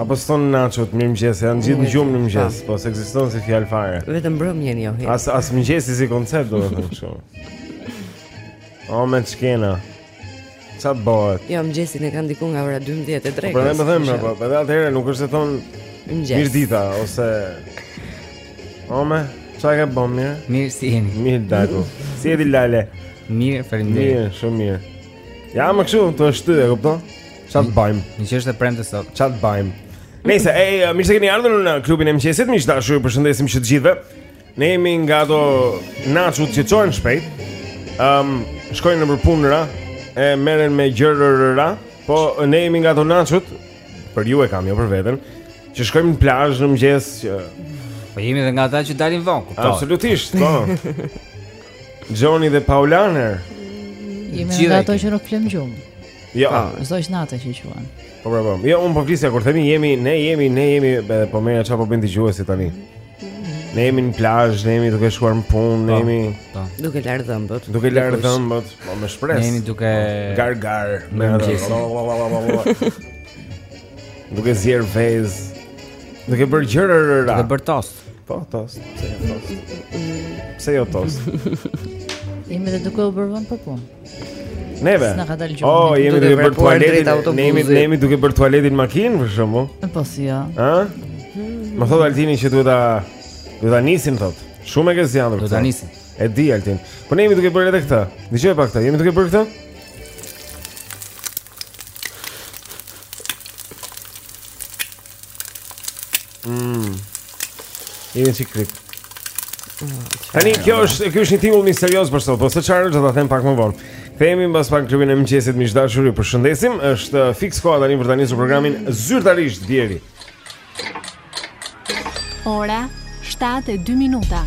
Apo s'thonë naçot mirëmëngjes, janë gjithë në gjumë në mëgjes, po s'ekziston si fjalë fare Vetëm mbrëmje në hit As, as mëngjesi si koncept, do të thotë shumë O, me të shkena Ça bëhet? Jo, mëngjesin e kanë diku nga ora 12 e drekës Po, po dhe më thënë, po, po edhe atëherë nuk është se thonë Mëngjes Mirë dita, ose Ore, ça ke bo, mirë? Mirë si jeni Mirë, daku Si jeni lale Mirë, faleminderit Mirë, shumë mirë Ja, më kështu, të është ty, e kupton? Çfarë të bëjmë? Meqë është e premte sot. Çfarë të bëjmë? Nejse, e, mirë se keni ardhur në klubin e mëngjesit, miq të dashur, ju përshëndesim që të gjithëve. Ne jemi nga ato naçot që çohen shpejt. Ëm, um, shkojnë nëpër punëra e merren me gjërëra, po ne jemi nga ato naçot për ju e kam jo për veten, që shkojmë në plazh në mëngjes që po jemi edhe nga ata që dalin vonë, kupton? Absolutisht, po. Johnny dhe Paulaner. Jemi nga ato që nuk flemë gjumë. Jo. Po, zogj nate që quhen. Po pra, po. Jo, un po flisja kur themi jemi, ne jemi, ne jemi, edhe po merr çfarë po bën dëgjuesi tani. Ne jemi në plazh, ne jemi duke shkuar në punë, ne po, jemi po. duke larë dhëmbët. Duke larë dhëmbët, po me shpresë. Ne jemi duke gargar, me dhëmbë. Duke zier vezë. Duke bërë gjëra rëra. Duke bërë tost. Po, tost. Pse jo tost? Pse jo tost? Jemi dhe duke u bërë vonë për punë. Neve. S'na ka dalë gjumi. Oh, jemi duke bërë tualetin, ne jemi ne jemi duke bërë tualetin në makinë për shembull. Po si jo. Jo. Ë? Më thotë Altini që duhet ta duhet ta nisim thotë. Shumë e ke zgjatur. Duhet ta nisim. E di Altin. Po ne jemi duke bërë edhe këtë. Dëgjo pak këtë. Jemi duke bërë këtë? Mmm. Jemi si krip. Tani kjo është ky është një tingull misterios për sot, po se çfarë është do ta them pak më vonë. Kthehemi mbas pak, Klubi e mëngjesit miq të dashur, ju përshëndesim. Është uh, fiks koha tani për ta nisur programin zyrtarisht deri. Ora 7:02 minuta.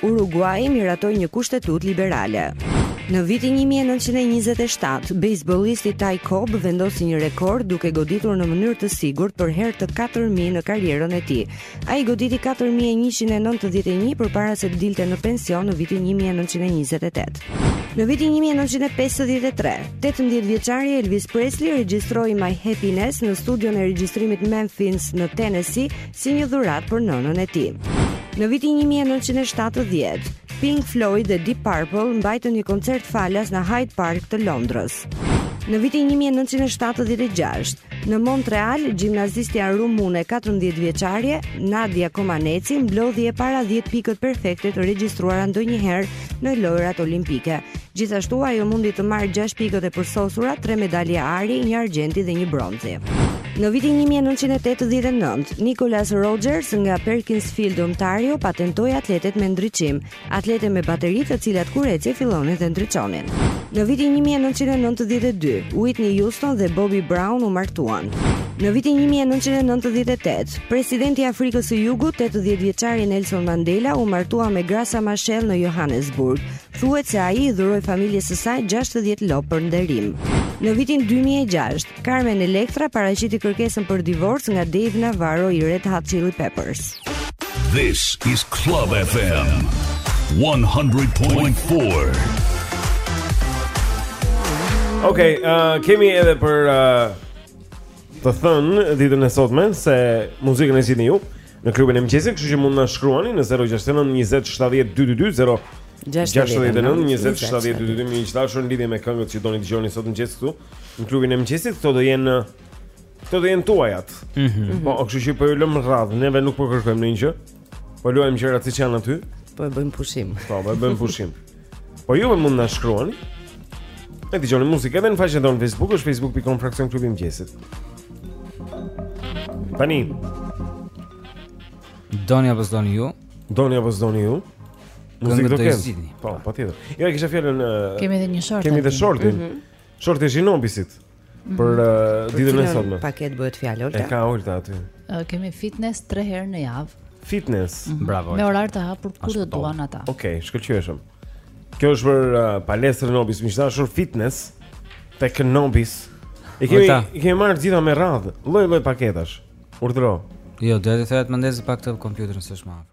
Uruguai miratoi një kushtetutë liberale. Në vitin 1927, bejsbollisti Ty Cobb vendosi një rekord duke goditur në mënyrë të sigurt për herë të 4000 në karrierën e tij. Ai goditi 4191 përpara se të dilte në pension në vitin 1928. Në vitin 1953, 18 vjeçari Elvis Presley regjistroi My Happiness në studion e regjistrimit Memphis në Tennessee, si një dhuratë për nënën e tij. Në vitin një mijë e nëntëqind e shtatëdhjetë, Pink Floyd dhe Deep Purple mbajtën një koncert falas në Hyde Park të Londrës. Në vitin 1976, në Montreal, gjimnastja rumune 14 vjeçare, Nadia Comaneci, mblodhi e para 10 pikët perfekte të regjistruara ndonjëherë në lojrat olimpike. Gjithashtu ajo mundi të marrë 6 pikë të përsosura, 3 medalje ari, një argjendi dhe një bronzi. Në vitin 1989, Nicholas Rogers nga Perkins Field, Ontario, patentoi atletet me ndriçim, atlete me bateri të cilat kur ecje fillonin dhe ndriçonin. Në vitin 1992, Whitney Houston dhe Bobby Brown u martuan. Në vitin 1998, Presidenti i Afrikës së Jugut, 80 vjeçari Nelson Mandela u martua me Graça Machel në Johannesburg. Thuhet se ai i dhuroi familjes së saj 60 lopë për nderim. Në vitin 2006, Carmen Electra paraqiti kërkesën për divorc nga Dave Navarro i Red Hot Chili Peppers. This is Club FM 100.4. Okay, uh, kemi edhe për uh, Të thënë ditën e sotme se muzikën e zgjidhni ju në klubin e mëngjesit, kështu që mund na shkruani në 069 20 70 222 069 20 70 222 mesazh, në lidhje me këngët që doni të dëgjoni sot në mëngjes këtu në klubin e mëngjesit, këto do jenë këto do jenë tuajat. Mhm. Mm po, kështu që po ju lëmë radhë, neve nuk po kërkojmë ndonjë gjë. Po luajmë gjërat siç janë aty. Po e bëjmë pushim. Po, po e bëjmë pushim. Po ju mund na shkruani. E dëgjoni muzikë edhe në faqen tonë Facebook, është facebook.com fraksion klubi i mëngjesit. Tani. Doni apo s'doni ju? Doni apo s'doni ju? Muzikë do të zgjidhni. Po, patjetër. Jo, e kisha fjalën Kemi edhe një short. Kemi edhe shortin. Mm -hmm. Shorti i Nobisit. Mhm. Për mm -hmm. uh, ditën e sotme. Paketë bëhet fjalë Olta. E ka Olta aty. Uh, kemi fitness 3 herë në javë. Fitness. Mm -hmm. Bravo. Me orar të hapur kur të duan ata. Okej, okay, shkëlqyeshëm. Kjo është për uh, palestrën Nobis, domethënë fitness tek Nobis. E kemi Ota. i kemi marrë gjitha me radhë, lloj-lloj paketash. Urdhëro. Jo, do të thotë ma ndez pak ti kompjuterin se është më afër.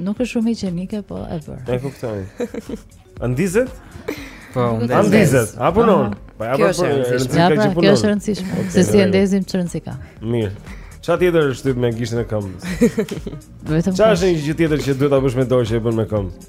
Nuk është shumë higjienike, po e bër. E kuptoj. A ndizet? Po, a ndizet? A punon? Po po po. Ja, pra, kjo është e rëndësishme. Se si e ndezim ç'rëndësi ka. Mirë. Çfarë tjetër shtyp me gishtin e këmbës? Vetëm. Çfarë është një gjë tjetër që duhet ta bësh me dorë që e bën me këmbë?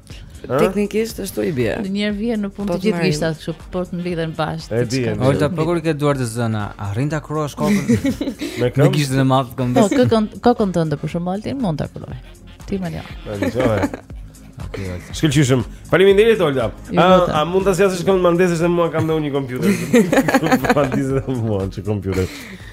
Teknikisht ashtu i bie. Ndonjëherë vjen në punë po të gjithë gishtat kështu, po të mblidhen bashkë. E di. Olta po kur ke duart të zëna, arrin ta kruash kokën. Me kë? Me gishtin e madh të këmbës. Po kokën, kokën tënde për shembull, ti mund ta kruash. Ti më lë. Po dëgjoj. Okej. Shkëlqyshëm. Faleminderit Olta. A, a mund ta sjellësh këmbën të ma ndezësh dhe mua, kam dhe unë një kompjuter. Faleminderit mua që kompjuter.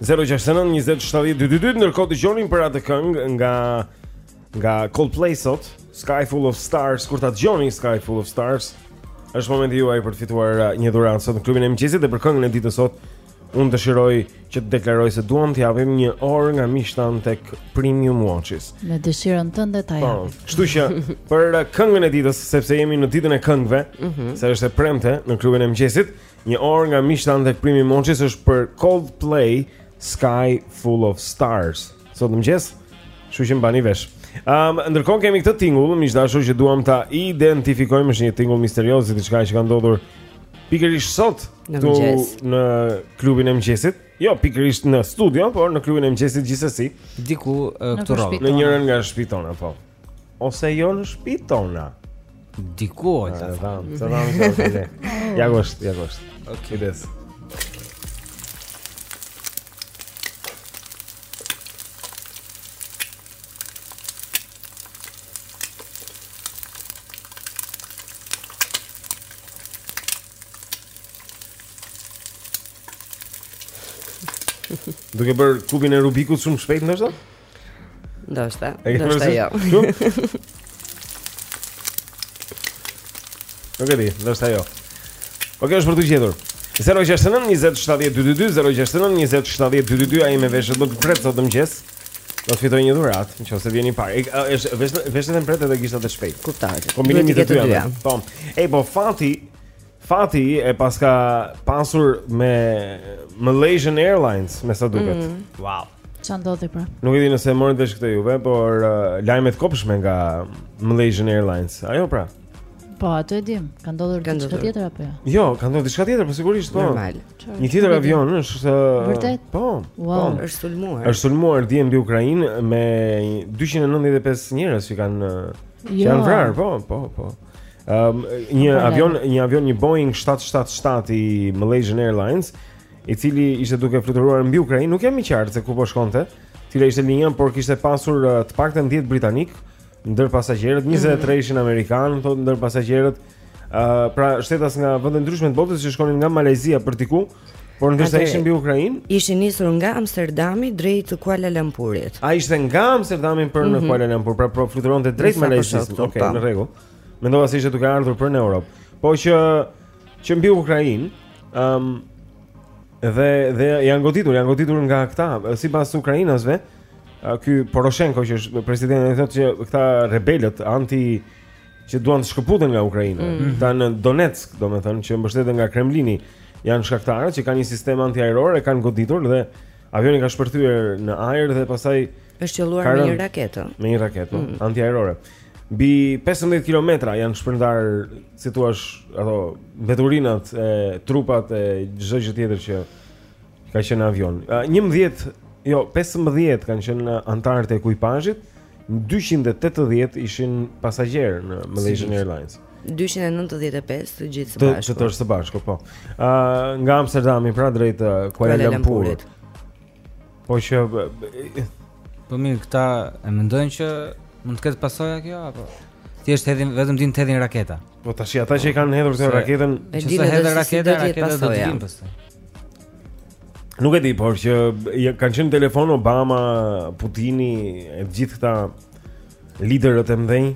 069 20 70 222 ndërkohë dëgjoni për atë këngë nga nga Coldplay sot, Sky Full of Stars, kur ta dëgjoni Sky Full of Stars, është momenti juaj për të fituar uh, një dhuratë sot në klubin e mëngjesit dhe për këngën e ditës sot. Unë dëshiroj që të deklaroj se duam të japim një orë nga miqtë tanë tek Premium Watches. Me dëshirën tënde ta Po, japim. kështu që për uh, këngën e ditës, sepse jemi në ditën e këngëve, Mhm. se është e premte në klubin e mëngjesit, Një orë nga miqtë tanë tek Premium Watches është për Coldplay Sky Full of Stars. Sot në mëngjes, kështu që më bani vesh. Um, ndërkohë kemi këtë tingull, miq të dashur që duam ta identifikojmë është një tingull misterioz i diçka që ka ndodhur pikërisht sot këtu, në klubin e mëngjesit. Jo pikërisht në studio, por në klubin e mëngjesit gjithsesi. Diku uh, këtu rrotull. Në njërin nga shtëpitë tona, po. ose jo në shtëpitë tona. Diku ata. Të vëm, të vëm. Ja gosht, ja gosht. Okej. Okay. Duke bërë kubin e Rubikut shumë shpejt ndoshta? Ndoshta, ndoshta jo. Nuk e di, ndoshta jo. Okej, është për t'u gjetur. 069 20 70 222 069 20 70 222 ai me veshët më të mprehtë sot në mëngjes. Do të fitojë një dhuratë, nëse vjen i parë. Është veshët e mprehtë edhe gishtat e shpejtë. Kuptoj. Kombinimi i të dyjave. Po. Ej, po fati Fati e paska pasur me Malaysian Airlines, me sa duket. Mm. Wow. Ça ndodhi pra. Nuk e di nëse e morët vesh këtë juve, por uh, lajme të kobshme nga Malaysian Airlines. Ajo pra. Po, atë e dim. Ka ndodhur diçka tjetër apo jo? Jo, ka ndodhur diçka tjetër, po sigurisht po. Normal. Një tjetër avion është uh, Vërtet? Po. Po. Wow. Po. Është sulmuar. Është sulmuar dje mbi Ukrainë me 295 njerëz që kanë uh, jo. që janë vrarë, po, po, po. Um, një avion, një avion, një Boeing 777 i Malaysian Airlines, i cili ishte duke fluturuar mbi Ukrainë, nuk jam i qartë se ku po shkonte, cila ishte linja, por kishte pasur uh, të paktën 10 britanikë ndër pasagjerët, 23 mhm. ishin amerikanë, thotë ndër pasagjerët. Ëh, uh, pra shtetas nga vende të ndryshme të botës që shkonin nga Malajzia për diku, Por ndoshta ishin mbi Ukrainë? Ishin nisur nga Amsterdami drejt Kuala Lumpurit A ishte nga Amsterdami për në mhm. Kuala Lumpur Pra po fluturonte drejt Malajzisë Okej, okay, po. në rregull Mendova se ishte duke ardhur për në Europë Po që Qe mbi Ukrainë um, Dhe, dhe janë goditur Janë goditur nga këta Sipas ukrainasve Ky Poroshenko që është presidenti, thotë që këta rebelët anti që duan të shkëputen nga Ukraina, mm. tanë në Donetsk, domethënë që mbështeten nga Kremlini, janë shkaktarët që kanë një sistem antiajror e kanë goditur dhe avioni ka shpërthyer në ajër dhe pastaj është qelluar me një raketë. Me një raketë po, mm. antiajrore. Mbi 15 kilometra janë shpërndar, si thua, ato mbeturinat e trupat e çdo gjë tjetër që ka qenë në avion. 11, dhe, 15 kanë qenë anëtarët e ekuipazhit. Mm Në 280 ishin pasagjerë në Malaysian Airlines. 295 të gjithë së bashku. Të tërë së bashku, po. Ë uh, nga Amsterdami pra drejt uh, Kuala Lumpurit. Po që po mirë këta e mendojnë që mund të ketë pasoja kjo apo thjesht hedhin vetëm dinë të hedhin raketa. Po tash ata që kanë hedhur këtë raketën, që sa hedhin raketën, raketat do të vinë pastaj. Nuk e di, por që kanë qenë në telefon Obama, Putini, e gjithë këta liderët e mëdhenj.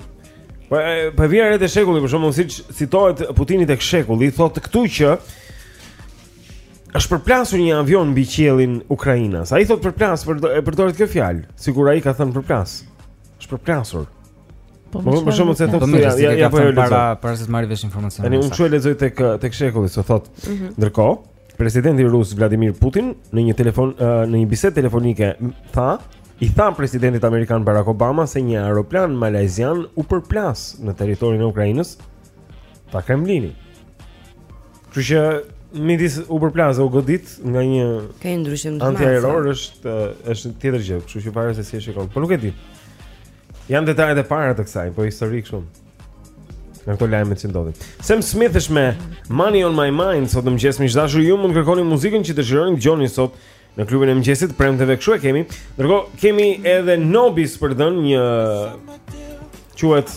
Po po vjen rreth e shekullit, për shembull, siç citohet Putini tek shekulli, thotë këtu që është përplasur një avion mbi qiellin ukrainas. Ai thotë përplas për për dorë të kjo fjalë, sikur ai ka thënë përplas. Është përplasur. Po, po më shumë se thotë ja ja ja po e lexoj. Para para se të marrë vesh informacion. Tani unë ç'u lexoj tek tek shekulli, se thotë. Mhm. Ndërkohë, presidenti rus Vladimir Putin në një telefon në një bisedë telefonike tha, i tha presidentit amerikan Barack Obama se një aeroplan malajzian u përplas në territorin e Ukrainës tha Kremlini. Kështu që midis u përplas u godit nga një Ka një ndryshim të madh. Antiajror është është tjetër gjë, kështu që varet se si e shikon. Po nuk e di. Janë detajet e para të kësaj, po histori shumë. Në këto lajme që ndodhin. Sam Smith është me Money on my mind sot në mëngjes miq të dashur ju mund të kërkoni muzikën që dëshironi dëgjoni sot në klubin e mëngjesit të premteve kështu e kemi. Ndërkohë kemi edhe Nobis për të dhënë një quhet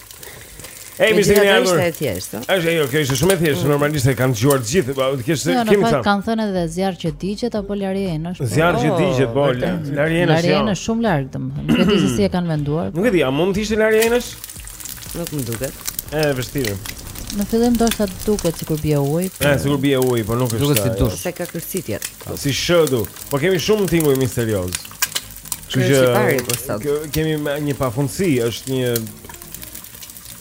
Ej, e gjeni atë. Është e thjeshtë. Është ajo, kjo është shumë e thjeshtë, mm. normalisht e kanë dëgjuar të gjithë, po tek e fundit jo, kemi thënë. Kanë thënë edhe zjarr që digjet apo larjen, është. Zjarr që oh, digjet, po larjen është. Larjen është shumë larg dëm. Nuk e di se si e kanë menduar. Nuk e di, a mund të ishte larjen është? Nuk më duket. Është vështirë. Në fillim ndoshta duket sikur bie ujë. Po... Ja, sikur bie ujë, por nuk është. Duket si dush. Se ka kërcitje. Si shëdu. Po kemi shumë tinguj misteriozë. Kështu që është i pari për sot. Kë, kemi një pafundësi, është një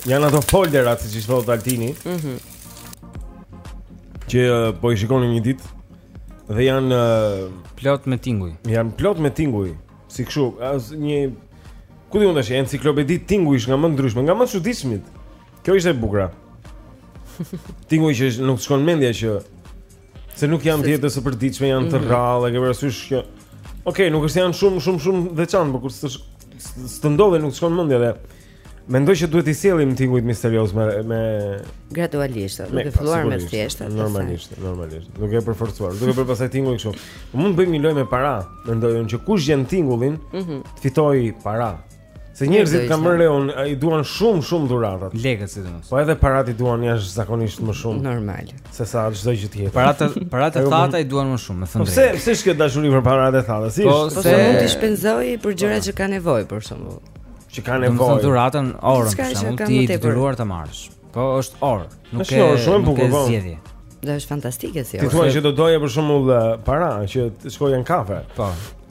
janë ato folderat siç i thotë Altini. Mhm. Mm që po i shikoja një ditë dhe janë uh, plot me tinguj. Janë plot me tinguj, si kështu, as një ku diun tash enciklopedi tingujsh nga më të ndryshme, nga më të çuditshmit. Kjo ishte e bukur. Tinguj që nuk të shkon mendja që Se nuk janë tjetër së përditshme, janë të mhm. rrallë, e ke parasysh që Ok, nuk është janë shumë shumë shumë veçantë, por kur s'të s'të ndodh nuk të shkon mendja dhe mendoj që duhet t'i sjellim tingujt misteriozë më më gradualisht, duke po, filluar më thjesht, normalisht, normalisht, duke e përforcuar, duke bërë pasaj tinguj kështu. Po mund të bëjmë një lojë me para, mendoj unë që kush gjen tingullin, mm -hmm. të fitojë para. Se njerëzit kam vënë re unë, i duan shumë shumë dhuratat. Lekët sidomos. Po edhe paratë i duan jashtëzakonisht më shumë. Normal. Se sa çdo gjë tjetër. Paratë, paratë e thata i duan më shumë, domethënë. Po pse, pse kjo dashuri për paratë e thata? Si po, është? Po se mund të shpenzojnë për gjëra që kanë nevojë për shembull. Që kanë nevojë. Domethënë dhuratën orën, për shembull, ti të dhuruar ta marrësh. Po është orë, nuk është orë, shumë bukur po. Zgjedhje. Dhe është fantastike si orë. Ti thua që do doje për shembull para që të shkoje në kafe. Po.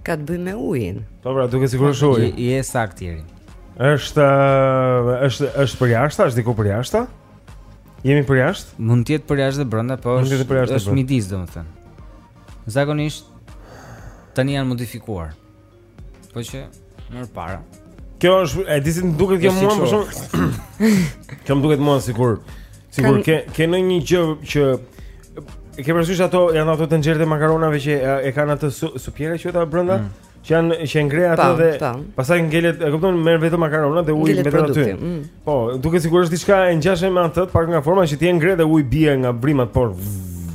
Ka të bëjë me ujin. Po pra, duke sigurisht është uji. Je je saktë deri. Është është është përjashta, është diku përjashta? Jemi përjashta? Mund të jetë përjashta dhe brenda, po është. Mund të jetë për jashtë. Është midis, domethënë. Zakonisht tani janë modifikuar. Po që më parë. Kjo është, e di si më duket kjo mua më shumë. Kjo më duket mua sikur sikur ke ke në një gjë që e ke parasysh ato janë ato të nxjerrë makaronave që e, e kanë atë su, supjera që ata brenda. Mm. Që janë që ngre ato dhe pastaj ngelet, e kupton, merr vetëm makarona dhe ujë vetëm aty. Mm. Po, duket sikur është diçka e ngjashme me atë, pak nga forma që ti e ngre dhe uji bie nga brimat, por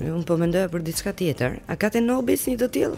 unë po mendoja për diçka tjetër. A ka te ne në zyrë një të tillë?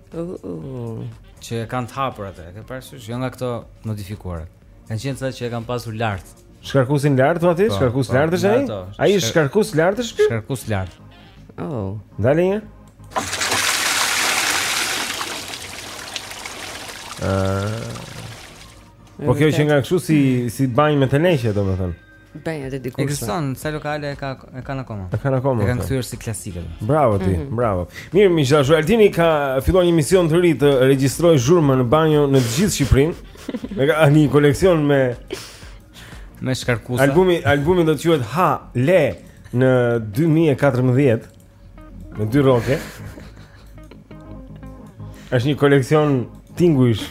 Uh, që e kanë të hapur atë, e ke parasysh? Jo nga këto të modifikuara. Kanë qenë ata që e kanë pasur lart. Shkarkuesin lart thua ti? Po, shkarkues po, lart është ai? Ai është shkarkues lart është ky? Shkarkues lart. Oh. Dali një. Uh, po kjo qenka kështu si, si banjë me teneqe, domethënë. Banja te dikur. Ekziston, ca lokale e ka e kanë akoma. E kanë akoma. E kanë kthyer si klasike. Bravo ti, mm -hmm. bravo. Mirë, miq të dashur, Altini ka filluar një mision të ri të regjistrojë zhurmën në banjo në të gjithë Shqipërinë. E ka një koleksion me me shkarkuesa. Albumi, albumi do të quhet Ha Le në 2014. Me dy rrokje është një koleksion tingujsh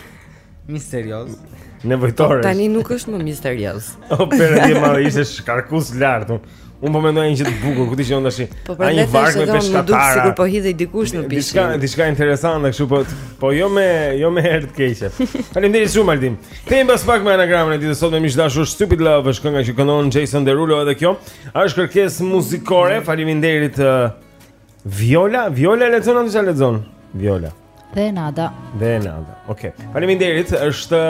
misteriozë nevojtoreje Tani nuk është më misterioz O perëndi e madhe ishte shkarkues lart Unë po mendoja një gjë të bukur, kujtoja që binte shi Po për një varkë me peshkatarë Më dukej sikur po hidhej dikush në pishinë Diçka, diçka interesante kështu po Po jo me, jo me erë të keqe Faleminderit shumë, Altin Kthehemi pas pak me anagramën e ditës së sotme miq të dashur Stupid Love është kënga që këndon Jason Derulo edhe kjo A është kërkesë muzikore, faleminderit uh, Viola, Viola lexon, lexon Viola Dhe Nada Dhe Nada, oke okay. Faleminderit, është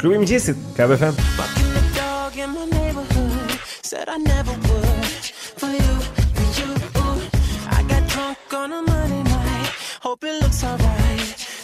klubi i mëngjesit, Club FM Said I never would For you, for you, ooh I got drunk on a Monday night Hope it looks alright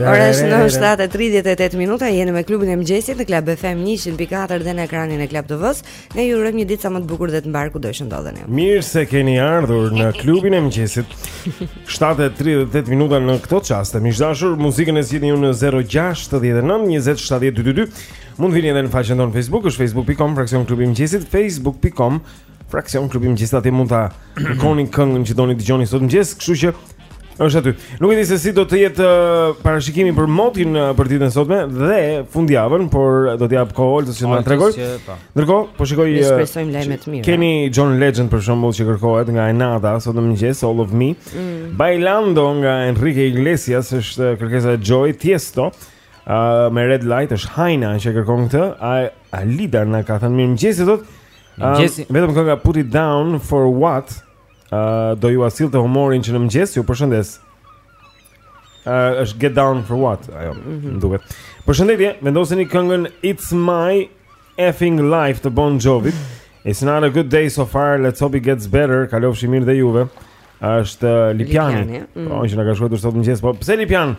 Ora është 7:38 minuta, jeni me klubin e mëngjesit në Club FM 100.4 dhe në ekranin e Club TV-s. Ne ju urojmë një ditë sa më të bukur dhe të mbarë kudo të ndodheni. Mirë se keni ardhur në klubin e mëngjesit. 7:38 minuta në këto çaste. Miq të dashur, muzikën e zgjidhni ju në 069 20 70 222. Mund të vini edhe në faqen tonë Facebook, është facebook.com fraksion klubi i mëngjesit, facebook.com Fraksion klubi i mëngjesit aty mund ta kërkoni këngën që doni të dëgjoni sot mëngjes, kështu që është aty. Nuk e di se si do të jetë uh, parashikimi për motin uh, për ditën e sotme dhe fundjavën, por do t'i jap kohë Oltës që të na tregojë. Po. Ndërkohë, po shikoj Ne uh, shpresojmë lajme të mira. Keni John Legend për shembull që kërkohet nga Enada sot në mëngjes All of Me. Mm. Bailando nga Enrique Iglesias është kërkesa e Joy Tiesto. Uh, me Red Light është Haina që kërkon këtë. A, Alida na ka thënë mirëmëngjes. Mëngjesi. Um, vetëm kënga Put It Down for What uh, do ju a sillte humorin që në mëngjes ju përshëndes. Uh, është Get Down for What, ajo, mm -hmm. duket. Përshëndetje, vendoseni këngën It's My Effing Life të Bon Jovi. It's not a good day so far, let's hope it gets better, kalofshi mirë dhe juve. Është uh, Lipjani, Lipjani mm. po, që na ka shkruajtur sot mëngjes, po pse Lipjan?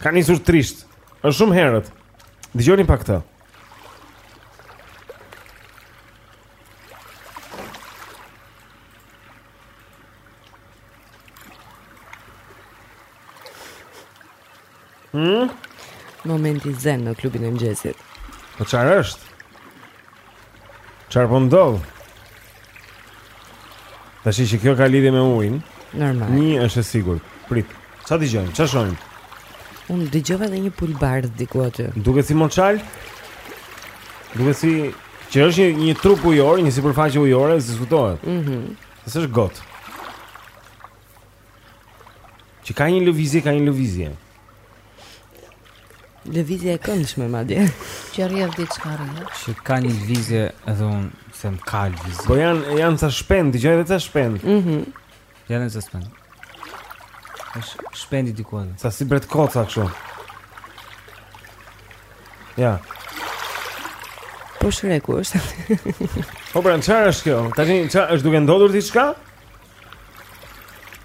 Ka nisur trisht, është shumë herët. Dëgjoni pak këtë. Hmm? Momenti zen në klubin e mëngjesit. Po çfarë është? Çfarë po ndodh? Tashi që kjo ka lidhje me ujin. Normal. Një është e sigurt. Prit. Çfarë dëgjojmë? Çfarë shohim? Unë dëgjova edhe një pulëbardhë diku aty. Duket si moçal. Duket si që është një, një trup ujor, një sipërfaqe ujore, diskutohet. Mhm. Mm Se është gotë. Që ka një lëvizje, ka një lëvizje. Lëvizje e këndshme madje. Që rrjedh diçka rrjedh. Që ka një lëvizje edhe unë them ka lëvizje. Po janë janë ca shpendë, dëgjoj edhe ca shpendë. Mhm. Mm janë ca shpendë. Është shpendi diku edhe. Ca si bretkosa kështu. Ja. Po Shreku ku është. po pra, çfarë është kjo? Tashi që është duke ndodhur diçka?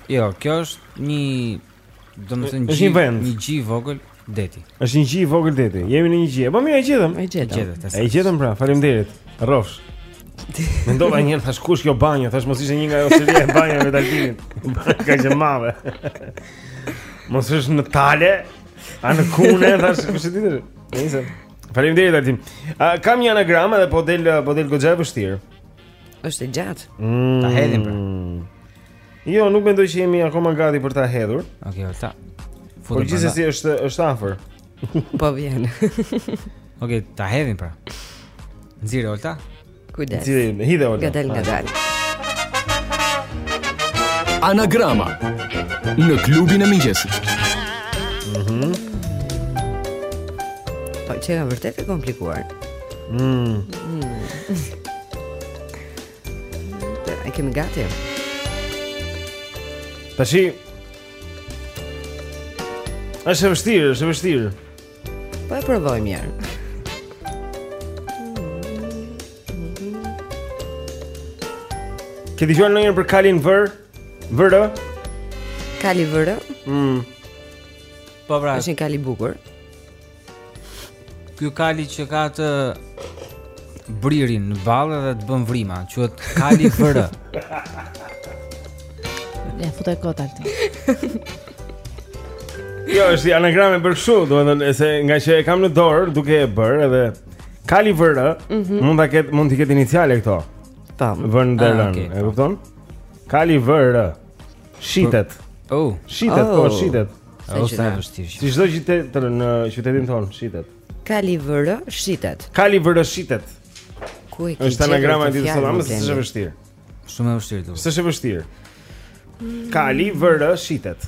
Jo, kjo është një do të thënë një vend, një gji i vogël deti. Është një gji i vogël deti. Jemi në një gji. Po mirë, e gjetëm. E gjetëm. E gjetëm pra, faleminderit. Rrofsh. Mendova një herë thash kush kjo banjë, thash mos ishte një nga ajo seria e banjave të Albinit. Kaq e madhe. Mos është në Tale, a në Kune, thash kush e di. Nice. Faleminderit Altin. Kam një anagram edhe po del po del goxha e vështirë. Është e gjatë. Mm. Ta hedhim pra. Jo, nuk mendoj që jemi akoma gati për ta hedhur. Okej, okay, ata. Por gjithsesi është është afër. Po vjen. Okej, okay, ta hedhim pra. Nxirë Olta. Kujdes. Nxirë, hidhe Olta. Gadal, gadal. Anagrama në klubin e mëngjesit. Mhm. Mm po qenka vërtet e komplikuar. Mmm. Ai mm. kemi gati. Tashi. Është e vështirë, është e vështirë. Po e provoj mirë. Ke dëgjuar ndonjëherë për Kalin VR? VR? Kali VR? Mm. Po pra. Është një kalë i bukur. Ky kali që ka atë bririn në ballë dhe të bën vrima, quhet kali VR. Ia futa kot këtu. Jo, është anagramë e bërë kështu, domethënë se ngaqë e kam në dorë duke e bërë edhe kali VR, mm -hmm. mund ta ket mund të ketë iniciale këto. Tam. VR, ah, okay. e kupton? Kali vërë. Shitet. Oh, shitet, oh. po shitet. Sa qenka e vështirë. Si çdo gjë tjetër në qytetin tonë shitet. Kali VR shitet. Kali VR shitet. Ku e ke? Është anagrama e ditës së sotme, është e vështirë. Shumë e vështirë duket. Është e vështirë. Kali VR shitet.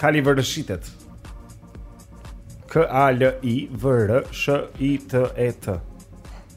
Kali VR shitet. K A L I V R SH I T E T.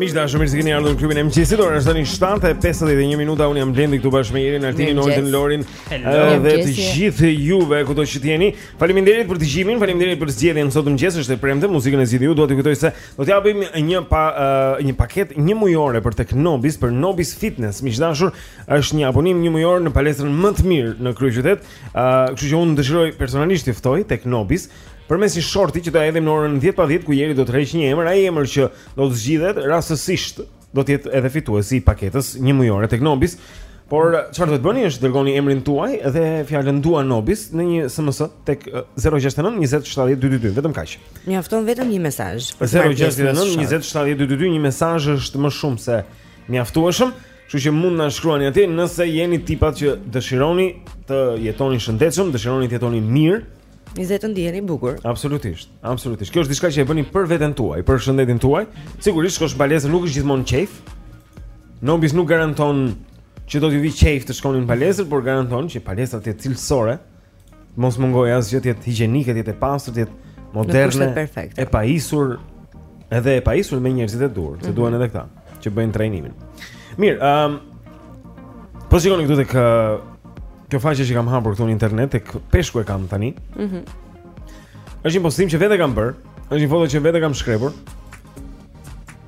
Miq të dashur, mirë se keni ardhur në klubin e mëngjesit. Ora është tani 7:51 minuta. Unë jam Blendi këtu bashkë me Irin, Altinin, Oltën, Lorin dhe të gjithë juve kudo që jeni. Faleminderit për dëgjimin, faleminderit për zgjedhjen sot në mëngjes. Është e premte, muzikën e zgjidhni ju. Dua t'ju kujtoj se do të japim një pa, uh, një paketë një mujore për tek Nobis, për Nobis Fitness. Miq të dashur, është një abonim një mujor në palestrën më të mirë në kryeqytet. Uh, kështu që unë dëshiroj personalisht të ftoj tek Nobis. përmes një shorti që do hedhim në orën 10 pa 10 ku Jeri do tërheqë një emër, ai emër që do të zgjidhet rastësisht do të jetë edhe fituesi i paketës një mujore tek Nobis. Por çfarë duhet të bëni është të dërgoni emrin tuaj dhe fjalën dua Nobis në një SMS tek 069 20 70 222, vetëm kaq. Mjafton vetëm një mesazh. 069 20 70 222, një mesazh është më shumë se i mjaftueshëm. Kështu që mund na shkruani aty nëse jeni tipat që dëshironi të jetoni shëndetshëm, dëshironi të jetoni mirë, Nëse të ndiheni bukur. Absolutisht, absolutisht. Kjo është diçka që e bëni për veten tuaj, për shëndetin tuaj. Sigurisht, të shkosh në palestër nuk është gjithmonë qejf. Nobis nuk garanton që do t'ju vijë qejf të shkoni në palestër, por garanton që palestra të jetë cilësore. Të mos mungojë asgjë të jetë higjienike, të jetë e pastër, të jetë moderne, e pajisur, edhe e pajisur me njerëzit e duhur, se mm -hmm. duhen edhe këta. që bëjnë trajnimin. Mirë, ëm um, Po shikoja këtu tek kjo faqe që kam hapur këtu në internet tek peshku e kam tani. Mhm. Mm është një postim që vetë e kam bërë, është një foto që vetë e kam shkrepur.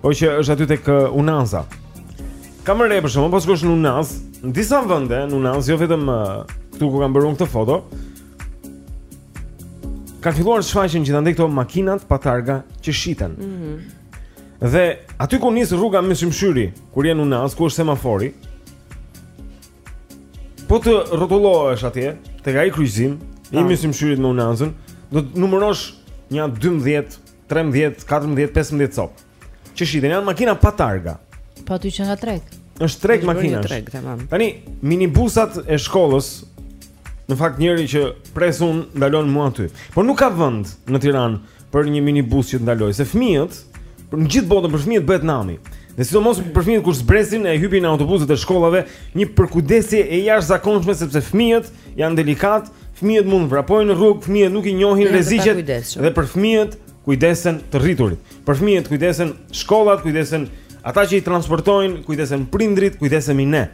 Po që është aty tek Unaza. Kam vënë re për shkak, po shikosh në Unazë, në disa vende, në Unazë jo vetëm këtu ku kam bërë unë këtë foto. Kanë filluar shfaqen gjithandej këto makinat pa targa që shiten. Mhm. Mm Dhe aty ku nis rruga Myslym Shyri, kur je në Unazë, ku është semafori, po të rrotullohesh atje, tek ai kryqëzim, i Myslym Shyrit me Unazën, do të numërosh nja 12, 13, 14, 15 copë. Që shiten janë makina pa targa. Po aty qenka treg. Është treg makinash. Tani minibusat e shkollës Në fakt njëri që pres unë ndalon mu aty. Por nuk ka vend në Tiranë për një minibus që të ndalojë, se fëmijët, në gjithë botën për fëmijët bëhet nami. Dhe sidomos për fëmijët kur zbresin e hypin në autobusët e shkollave, një përkujdesje e jashtëzakonshme sepse fëmijët janë delikatë, fëmijët mund të vrapojnë në rrugë, fëmijët nuk i njohin rreziqet dhe për fëmijët kujdesen të rriturit. Për fëmijët kujdesen shkollat, kujdesen ata që i transportojnë, kujdesen prindërit, kujdesemi ne.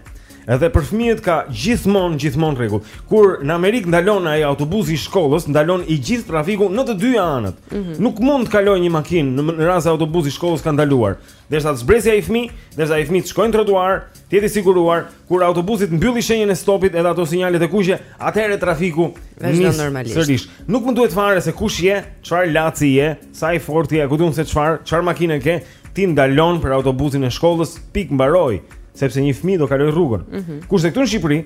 Edhe për fëmijët ka gjithmonë gjithmonë rregull. Kur në Amerikë ndalon ai autobusi i shkollës, ndalon i gjithë trafiku në të dyja anët. Mm -hmm. Nuk mund të kalojë një makinë në rast se autobusi i shkollës ka ndaluar. Derisa të zbresë ai fëmijë, derisa ai fëmijë të shkojë në trotuar, të jetë i siguruar, kur autobusi të mbyllë shenjën e stopit edhe ato sinjalet e kuqe, atëherë trafiku vazhdon normalisht. Sërish, nuk më duhet fare se kush je, çfarë laci je, sa i fortë je, ku di unë se çfarë, çfarë makine ke, ti ndalon për autobusin e shkollës, pikë mbaroi, sepse një fëmijë do kaloj rrugën. Mm -hmm. Kurse këtu në Shqipëri,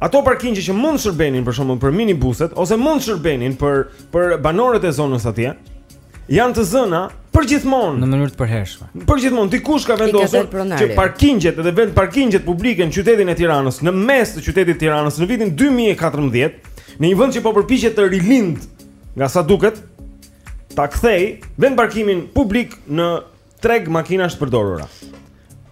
ato parkingje që mund shërbenin për shembull për minibuset ose mund shërbenin për për banorët e zonës atje, janë të zëna përgjithmonë në mënyrë të përhershme. Përgjithmonë dikush ka vendosur që parkingjet dhe vend parkingjet publike në qytetin e Tiranës, në mes të qytetit të Tiranës në vitin 2014, në një vend që po përpiqet të rilind nga sa duket, ta kthej vend parkimin publik në treg makinash të përdorura.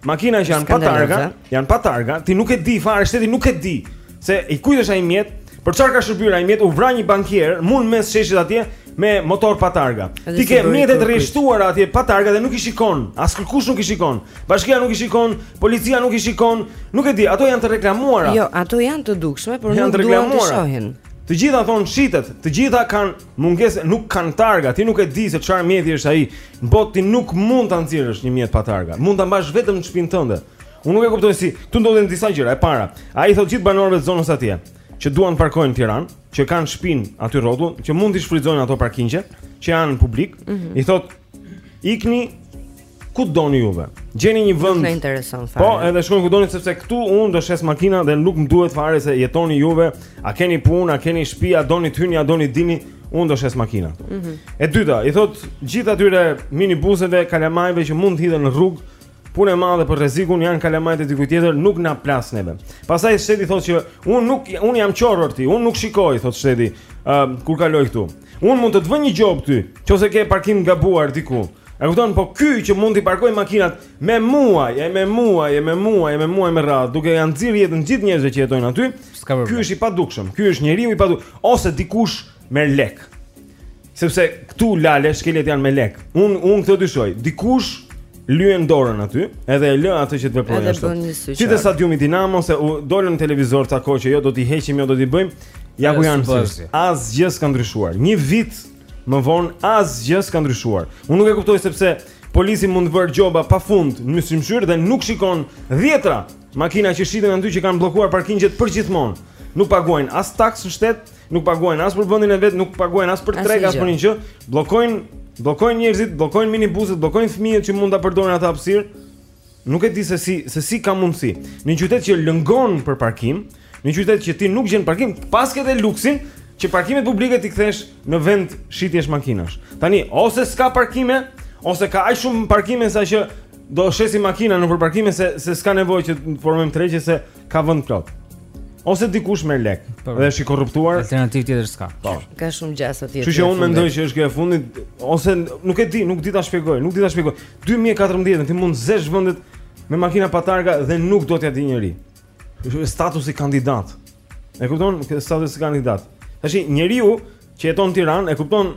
Makina që janë pa targa, janë pa targa, ti nuk e di fare, shteti nuk e di se i kujt është ai mjet, për çfarë ka shërbyer ai mjet, u vra një bankier, mu në mes sheshit atje me motor pa targa. Ti ke mjetet rreshtuar atje pa targa dhe nuk i shikon, as kërkush nuk i shikon. Bashkia nuk i shikon, policia nuk i shikon, nuk e di, ato janë të reklamuara. Jo, ato janë të dukshme, por nuk duan t'i shohin. Të gjitha thonë shitet, të gjitha kanë Mungesë nuk kanë targa, ti nuk e di se çfarë mjeti është ai. Në botë ti nuk mund ta nxjerrësh një mjet pa targa. Mund ta mbash vetëm në shpinën tënde. Unë nuk e kuptoj si. Këtu ndodhin disa gjëra. E para, ai i thotë gjithë banorëve të zonës atje që duan të parkojnë në Tiranë, që kanë shpinë aty rrotull, që mund t'i shfrytëzojnë ato parkinge që janë publik, mm -hmm. i thotë Ikni ku doni juve. Gjeni një vend. Nuk intereson fare. Po, edhe shkoni ku doni sepse këtu unë do shes makina dhe nuk më duhet fare se jetoni juve, a keni punë, a keni shtëpi, a doni të hyni, a doni dilni, unë do shes makina këtu. Mm -hmm. E dyta, i thotë gjithë atyre minibuseve, kalamajve që mund të hidhen në rrugë, punë e madhe për rrezikun janë kalamajt e dikujt tjetër, nuk na plas neve. Pastaj shteti thotë që unë nuk unë jam qorrë ti, unë nuk shikoj, thotë shteti, uh, kur kaloj këtu. Unë mund të të vë një gjobë ty, nëse ke parkim të gabuar diku. E kupton, po ky që mund t'i parkoj makinat me muaj, e me muaj, e me muaj, e me muaj me radhë, duke ja nxirë jetën gjithë njerëzve që jetojnë aty. Ky është i padukshëm. Ky është njeriu i padukshëm ose dikush merr lek. Sepse këtu lale shkeljet janë me lek. Un un këtë dyshoj. Dikush lyen dorën aty, edhe e lë atë që të veprojë ashtu. Si te stadiumi Dinamo se dolën në televizor ca kohë që jo do t'i heqim, jo do t'i bëjmë. Ja ku janë. Asgjë s'ka ndryshuar. Një vit më vonë asgjë s'ka ndryshuar. Unë nuk e kuptoj sepse polici mund të vërë gjoba pa fund në Myslym Shyr dhe nuk shikon dhjetra makina që shiten aty që kanë bllokuar parkingjet përgjithmonë. Nuk paguajnë as taksë në shtet, Nuk paguajnë as për vendin e vet, nuk paguajnë as për treg, as për një gjë. Bllokojnë, bllokojnë njerëzit, bllokojnë minibusët, bllokojnë fëmijët që mund ta përdorin atë hapësirë. Nuk e di se si se si ka mundësi. Në një qytet që lëngon për parkim, në një qytet që ti nuk gjen parkim, paske dhe luksin që parkimet publike t'i kthesh në vend shitjesh makinash. Tani ose s'ka parkime, ose ka aq shumë parkime sa që do shesim makina nëpër parkime se se s'ka nevojë që të formojmë tregje se ka vend plot. Ose dikush merr lek po, dhe është i korruptuar. Alternativë tjetër s'ka. Po. Ka shumë gjasa tjetër. Kështu që unë mendoj që është kjo e fundit ose nuk e di, nuk di ta shpjegoj, nuk di ta shpjegoj. 2014 ti mund të zesh vendet me makina pa targa dhe nuk do t'ja dijë njeri. Statusi kandidat. E kupton? Statusi kandidat. Tashi njeriu që jeton në Tiranë e kupton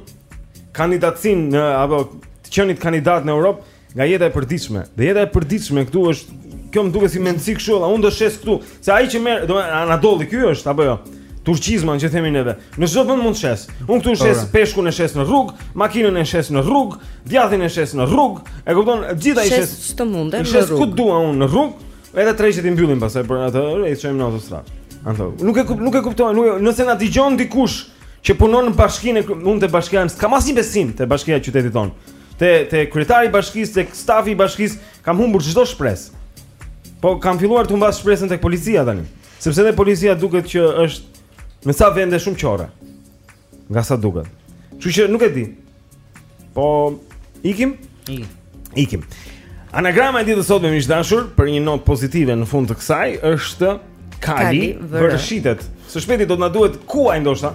kandidatësinë apo të qenit kandidat në Europë Nga jeta e përditshme. Dhe jeta e përditshme këtu është kjo më duket si mendsi kështu, a unë do shes këtu, se ai që merr, domethënë Anadolli ky është apo jo? Turqizma që themi neve. Në çdo vend mund të shes. Unë këtu shes peshkun e shes në rrugë, makinën e shes në rrugë, djathin e shes në rrugë. E kupton? Gjithçka shes. Shes ç'të mundem, në rrugë. Shes ku dua unë në rrugë, edhe tregjet i mbyllim pastaj për atë, e çojmë në autostradë. Anto, nuk e nuk e kuptoj, nuk e, nëse na dëgjon dikush që punon në bashkinë, unë te bashkia, s'kam asnjë besim te bashkia e qytetit tonë. Te te kryetari i bashkisë, tek stafi i bashkisë, kam humbur çdo shpresë. Po kam filluar të humbas shpresën tek policia tani, sepse edhe policia duket që është në disa vende shumë qorre. Nga sa duket. Kështu që nuk e di. Po ikim? Ikim. Ikim. Anagrama e ditës sotme miq të dashur për një notë pozitive në fund të kësaj është Kali, Kali vërshitet. Së shpejti do të na duhen kuaj ndoshta.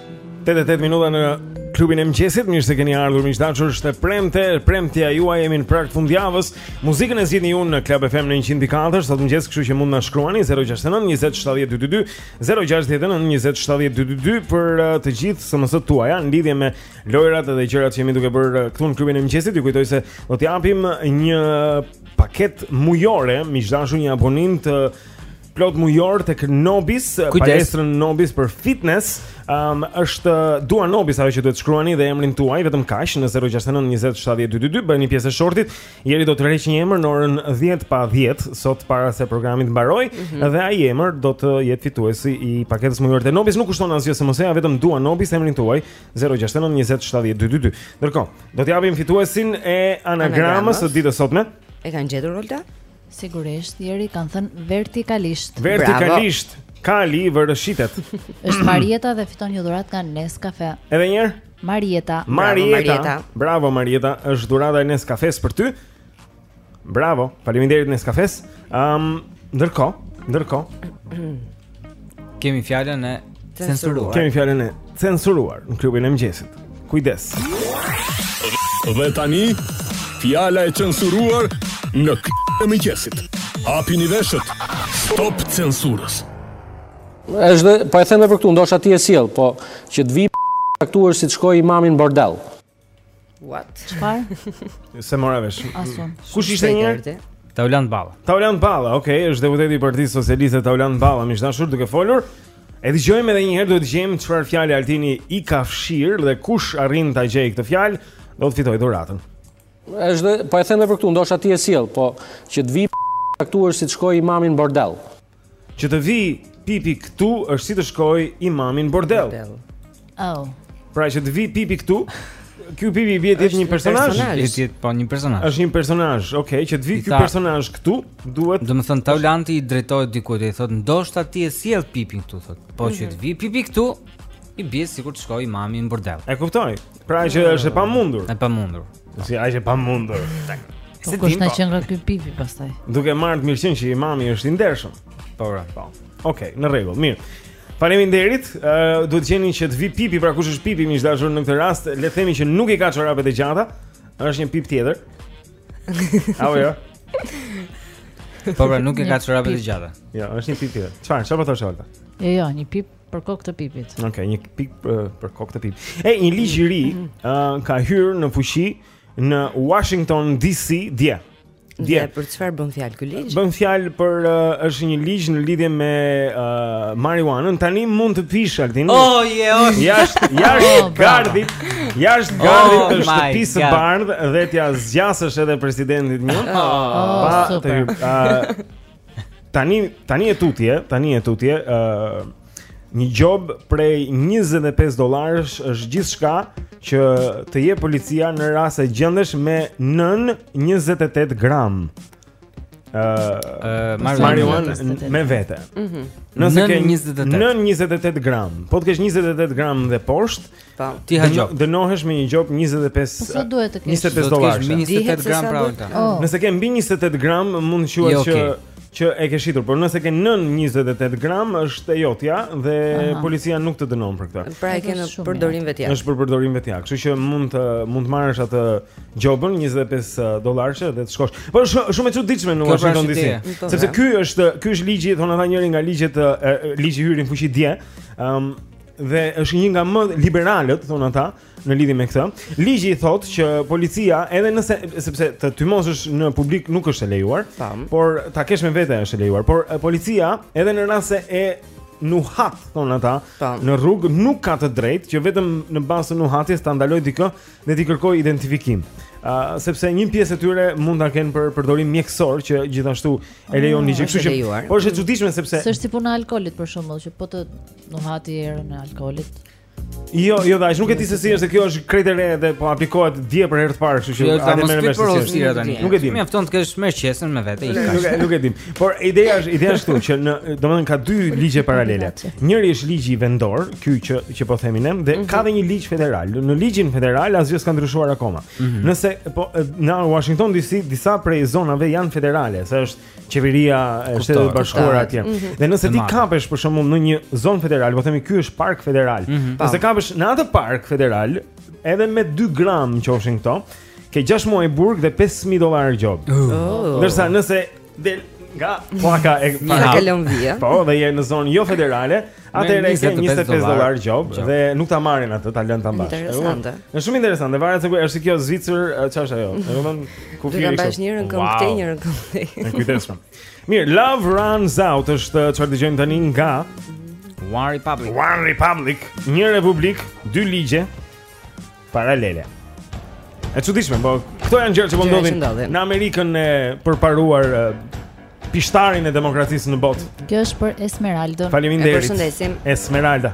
8 e 8 minuta në klubin e mëngjesit. Mirë se keni ardhur miq të dashur. Është e premte, e premtja juaj jemi në prag të fundjavës. Muzikën e zgjidhni ju në Club FM në 104 sot mëngjes, kështu që mund të na shkruani 069 20 70 222, 069 20 70 222 për uh, të gjitha SMS-të tuaja në lidhje me lojërat dhe gjërat që jemi duke bërë uh, këtu në klubin e mëngjesit. Ju kujtoj se do të japim një paketë mujore miq të dashur, një abonim të plotë mujor tek Nobis, palestrën Nobis për fitness. Ëm um, është Dua Nobis ajo që duhet të shkruani dhe emrin tuaj vetëm kaq në 069 20 70 222 bëheni pjesë e shortit. Jeri do të tërheqë një emër në orën 10 pa 10 sot para se programi të mbarojë mm -hmm. dhe ai emër do të jetë fituesi i paketës mujore të Nobis. Nuk kushton asgjë SMS-ja vetëm Dua Nobis emrin tuaj 069 20 70 222. Ndërkohë, do të japim fituesin e anagramës së ditës së sotme. E kanë gjetur Olta? Sigurisht, Jeri kanë thënë vertikalisht. Vertikalisht. Kali vërshitet. Është Marieta dhe fiton një dhuratë nga Nescafe. Edhe një herë. Marieta. Marieta. Bravo Marieta, është dhurata e Nescafesë për ty. Bravo. Faleminderit Nescafesë. Ëm, um, ndërkohë, ndërkohë. Kemi fjalën e censuruar. Kemi fjalën e censuruar në klubin e mëngjesit. Kujdes. Dhe tani fjala e censuruar në klubin e mëngjesit. Hapini veshët. Stop censurës. Është po e them edhe për këtu, ndoshta ti e sjell, po që të vij aktual si të shkoi imami në bordel. What? Çfarë? Se mora vesh. Asun. Kush ishte një? Taulant Balla. Taulant Balla, okay, është deputeti i Partisë Socialiste Taulant Balla, miq të dashur duke folur. E dëgjojmë edhe një herë, duhet të gjejmë çfarë fjalë Altini i ka fshirë dhe kush arrin ta gjejë këtë fjalë, do të fitojë dhuratën. Është, po e them edhe për këtu, ndoshta ti e sjell, po që të vijë këtu është si të shkojë imami në bordell. Që të vijë pipi këtu është si të shkojë imami në bordell. Oh. Pra që të vijë pipi këtu, ky pipi i bie të jetë një personazh, i vjetë po një personazh. Është një personazh, okay, që të vijë ky personazh këtu, duhet Domethënë Taulanti i drejtohet dikujt dhe i thotë ndoshta ti e sjell pipin këtu thotë. Po që të mhm. vijë pipi këtu, i bie sikur të shkojë imami në bordell. E kuptoj. Pra që është e pamundur. E pamundur. Si aq e pamundur. Po kush na po. qenka ky pipi pastaj. Duke marrë të mirëqenë që imami është i ndershëm. Po, pra. po. Okej, në rregull, mirë. Faleminderit. Ë uh, duhet të gjeni që të vijë pipi, pra kush është pipi miq të dashur në këtë rast, le të themi që nuk i ka çorapet e gjata. Është një pip tjetër. Apo jo. Po pra, nuk e ka çorapet e gjata. Jo, është një pip tjetër. Çfarë? Çfarë po thosh Holta? Jo, jo, një pip për kokë të pipit. Okej, okay, një pip për, për kokë të pipit. E një ligj i ri mm -hmm. uh, ka hyrë në fuqi në Washington DC dje. Dje për çfarë bën fjalë ky ligj? Bën fjalë për uh, është një ligj në lidhje me uh, marijuanën. Tani mund të pish Altin. Oh, yeah, oh. Jashtë, jashtë oh, gardhit, jashtë oh, gardhit oh, të Shtëpisë së Bardhë dhe t'ia zgjasësh edhe presidentit një. Oh, pa oh, super. Të, uh, Tani tani e tutje, tani e tutje, ë uh, një gjobë prej 25 dollarësh është gjithçka që të jep policia në rast se gjendesh me nën 28 gram. ë uh, marijuana me vete. Mhm. Nëse ke 28 nën 28 gram, po të kesh 28 gram dhe poshtë, Pa, ti ha gjobë. Dënohesh me një gjobë 25 po sa duhet të kesh? 25 dollarë. Mbi 28 gram pra Holta. Oh. Nëse ke mbi 28 gram mund të quhet jo, që që e ke shitur, por nëse ke nën 28 gram është e jotja dhe Aha. policia nuk të dënon për këtë. Pra e ke në përdorim vetjak. Është për përdorim vetjak, kështu që mund të mund të marrësh atë gjobën 25 uh, dollarëshe dhe të shkosh. Por është shumë e çuditshme në pra Washington DC. Sepse ky është ky është ligji, thonë ata njëri nga ligjet uh, ligji hyri në fuqi dje. Ëm um, dhe është një nga më liberalët, thonë ata, në lidhje me këtë. Ligji thotë që policia, edhe nëse sepse të tymosësh në publik nuk është e lejuar, Tam. por ta kesh me vete është e lejuar, por e, policia edhe në rast se e nuhat, thonë ata, Tam. në rrugë nuk ka të drejtë që vetëm në bazë të nuhatjes ta ndalojë dikë dhe t'i kërkojë identifikim. Uh, sepse një pjesë e tyre mund ta kenë për përdorim mjekësor që gjithashtu e lejon ligji, Ah, është e kështu që lejuar. po është e çuditshme sepse S'është si puna e alkoolit për shembull që po të Nuhati erën e alkoolit. Jo, jo, dash, nuk e di se si është, se kjo është krejt e re dhe po aplikohet dje për herë të parë, kështu që hajde merr vesh përhostira tani. Nuk e di. Mjafton të kesh më qesën me vete. Nuk nuk e di. Por ideja është, ideja është këtu që në, domethënë ka dy ligje paralele. Njëri është ligji vendor, ky që që po themi ne, dhe mhm. ka edhe një ligj federal. Në ligjin federal asgjë s'ka ndryshuar akoma. Mhm. Nëse po në Washington DC disa prej zonave janë federale, se është qeveria e Shteteve të Bashkuara atje. Mm -hmm. Dhe nëse ti kapesh për shembull në një zonë federale, po themi ky është park federal. Mm -hmm. Nëse kapesh në atë park federal, edhe me 2 gram qofshin këto, ke 6 muaj burg dhe 5000 dollarë gjob. Oh. Ndërsa nëse del nga pllaka e parkut. Nga Kolombia. Po, dhe je në zonë jo federale, Atëherë ke 25 dollarë gjob dhe nuk ta marrin atë, ta lënë ta mbash. Interesante. Është shumë interesante, varet se ku është kjo Zvicër, çfarë është ajo? Do të thonë ku fillon. Do ta mbash njërin këmbë këtej, njërin këmbë këtej. Me kujdes shumë. Mirë, Love Runs Out është çfarë dëgjojmë tani nga One Republic. One Republic, një republik, dy ligje. paralele. E çuditshme, po këto janë gjëra që po ndodhin në Amerikën e përparuar pishtarin e demokracisë në botë. Kjo është për Esmeraldën. Faleminderit. E përshëndesim. Esmeralda.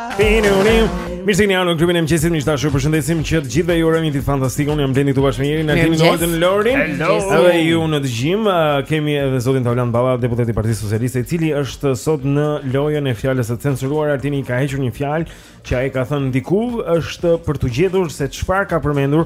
Mirë se vini në klubin e mëngjesit, miq të dashur. Ju përshëndesim që të gjithëve ju urojmë një ditë fantastike. Unë jam Blendi këtu bashkë me Jerin, Altinin, Golden, Lorin. Edhe ju në dëgjim. Uh, kemi edhe zotin Taulant Balla, deputet i Partisë Socialiste, i cili është sot në lojën e fjalës së censuruar. Altini i ka hequr një fjalë që ai ka thënë diku, është për t'u gjetur se çfarë ka përmendur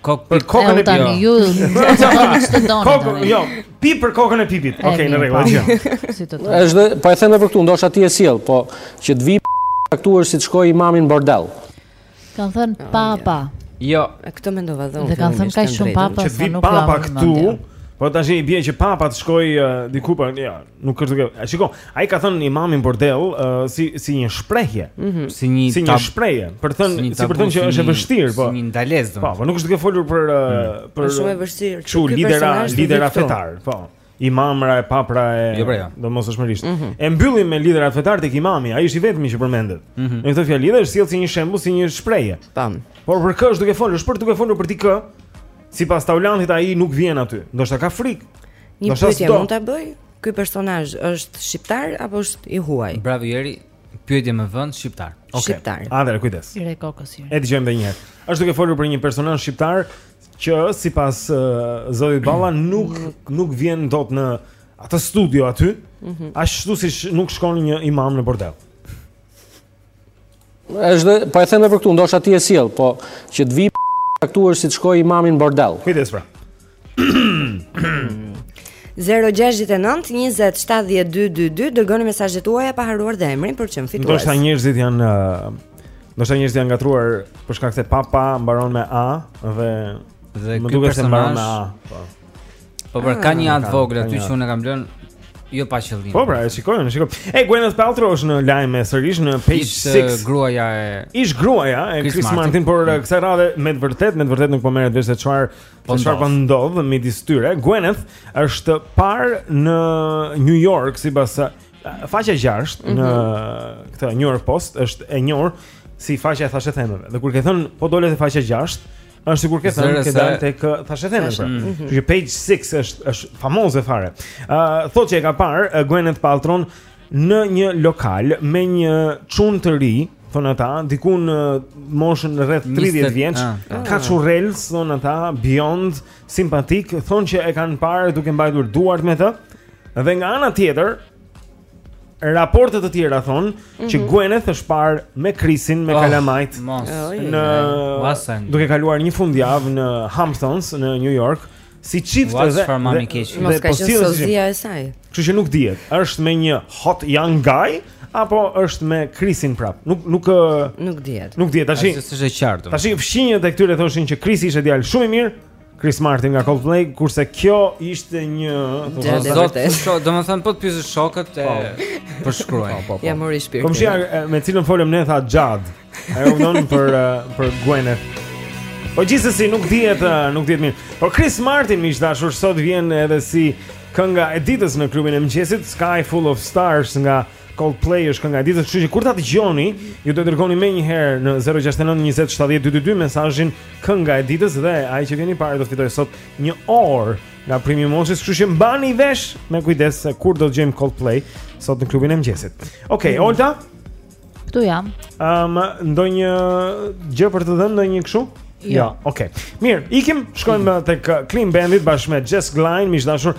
Kok për kokën e pipit. Jo, jo. Kok, jo. Pip për kokën e pipit. Okej, në rregull, dëgjoj. Si të thotë. Është, po e them edhe për këtu, ndoshta ti e sjell, po që të vi ai këtu është si të shkoj imami në bordel. Kan thën oh, papa. Jo, e këtë mendova dhe unë. Dhe kan thën kaq shumë papa se nuk ka pa këtu. Po tash i bie që papa të shkoj uh, diku pa, ja, nuk është duke. Shikoj, Ai ka thënë imami në bordel uh, si si një shprehje, mm -hmm. si një si një tab... shprehje, për të thënë si, si për të thënë që është e vështirë, po. Si një ndalesë do. Po, po nuk është duke folur për uh, mm. për shumë e vështirë. Për lidera, lidera fetar, po. Imamë e papë e jo, pra, jo. domosdoshmërisht. Mm -hmm. E mbyllim me liderat fetar tek imami, ai është i vetmi që përmendet. Mm -hmm. Në këtë fjalë lidhë është sjell si një shembull, si një shprehje. Tam. Por për kë është duke folur? Është për duke folur për dikë. Sipas Taulantit ai nuk vjen aty. Ndoshta ka frikë. Një pyetje mund ta bëj? Ky personazh është shqiptar apo është i huaj? Bravo Jeri, pyetje me vend shqiptar. Okej. Okay. Shqiptar. Atëherë kujdes. I re kokës Jeri. E dëgjojmë edhe një herë. Është duke folur për një personazh shqiptar që sipas uh, zotit Balla nuk nuk vjen dot në atë studio aty. Mm -hmm. Ashtu siç nuk shkon një imam në bordel. Është dhe, po e them edhe për këtu, ndoshta ti e sjell, po që të vij caktuar si të shkojë imami në bordell. Kujdes pra. 069 20 70 222 Dërgoni mesazhet tuaja pa harruar dhe emrin për të qenë fitues Ndoshta njerëzit janë Ndoshta njerëzit janë ngatërruar Për shkak se papa mbaron me A Dhe, dhe më duke se mbaron me A pa. Po. Po pra ka një a të vogël aty që unë kam lënë jo pa qëllim. Po pra, e shikojmë, e shikojmë. E Gwyneth Paltrow është në lajme sërish në page 6. Ish gruaja e Ish gruaja e Chris, Chris Martin, Martin por mm. kësaj radhe me të vërtetë, me të vërtetë nuk po merret vesh se çfarë po çfarë po ndodh midis tyre. Gwyneth është parë në New York sipas faqja 6 mm -hmm. në mhm. këtë New York Post është e njohur si faqja e thashethemeve. Dhe kur ke thënë po dole te faqja 6, Është sikur ke thënë ke dalë tek uh, thashethemet. Pra. Mm. Mhm. Që page 6 është është famoze fare. Ë uh, thotë që e ka parë uh, Gwyneth Paltrow në një lokal me një çun të ri, thonë ata, diku në moshën rreth 30 vjeç, ah, ah. ka kaçurrels, thonë ata, beyond simpatik, thonë që e kanë parë duke mbajtur duart me të. Dhe nga ana tjetër, Raporte të tjera thonë mm -hmm. që mhm. Gwyneth është parë me Chrisin me oh, mos, kalamajt. Duke kaluar një fundjavë në Hamptons në New York si çift dhe dhe, dhe, dhe po si sozia e saj. Kështu që nuk dihet, është me një hot young guy apo është me Chrisin prap. Nuk nuk nuk dihet. Nuk dihet tashi. Është e qartë. Tashi fqinjët e këtyre thoshin që Chrisi ishte djalë shumë i mirë, Chris Martin nga Coldplay, kurse kjo ishte një domethënë, domethënë po të pyesësh shokët e po. përshkruajnë. Po, po, po. Ia mori shpirtin. Komshia me cilën folëm ne tha Xhadi. Ai u don për për Gwyneth. Po gjithsesi nuk dihet, nuk dihet mirë. Po Chris Martin miq të dashur sot vjen edhe si kënga e ditës në klubin e mëngjesit Sky Full of Stars nga Coldplay është kënga e ditës, kështu që kur ta dëgjoni, ju do të dërgoni menjëherë në 069 20 70 222 mesazhin kënga e ditës dhe ai që vjen i parë do të fitojë sot një orë nga Primi Moshi, kështu që mbani vesh me kujdes se kur do të dëgjojmë Coldplay sot në klubin e mëngjesit. Okej, okay, mm. Olta. Ktu jam. Ëm um, ndonjë gjë për të dhënë ndonjë kështu? Jo, jo, okay. Mirë, ikim, shkojmë mm. tek Clean Bandit bashkë me Jess Glynne, miq të dashur.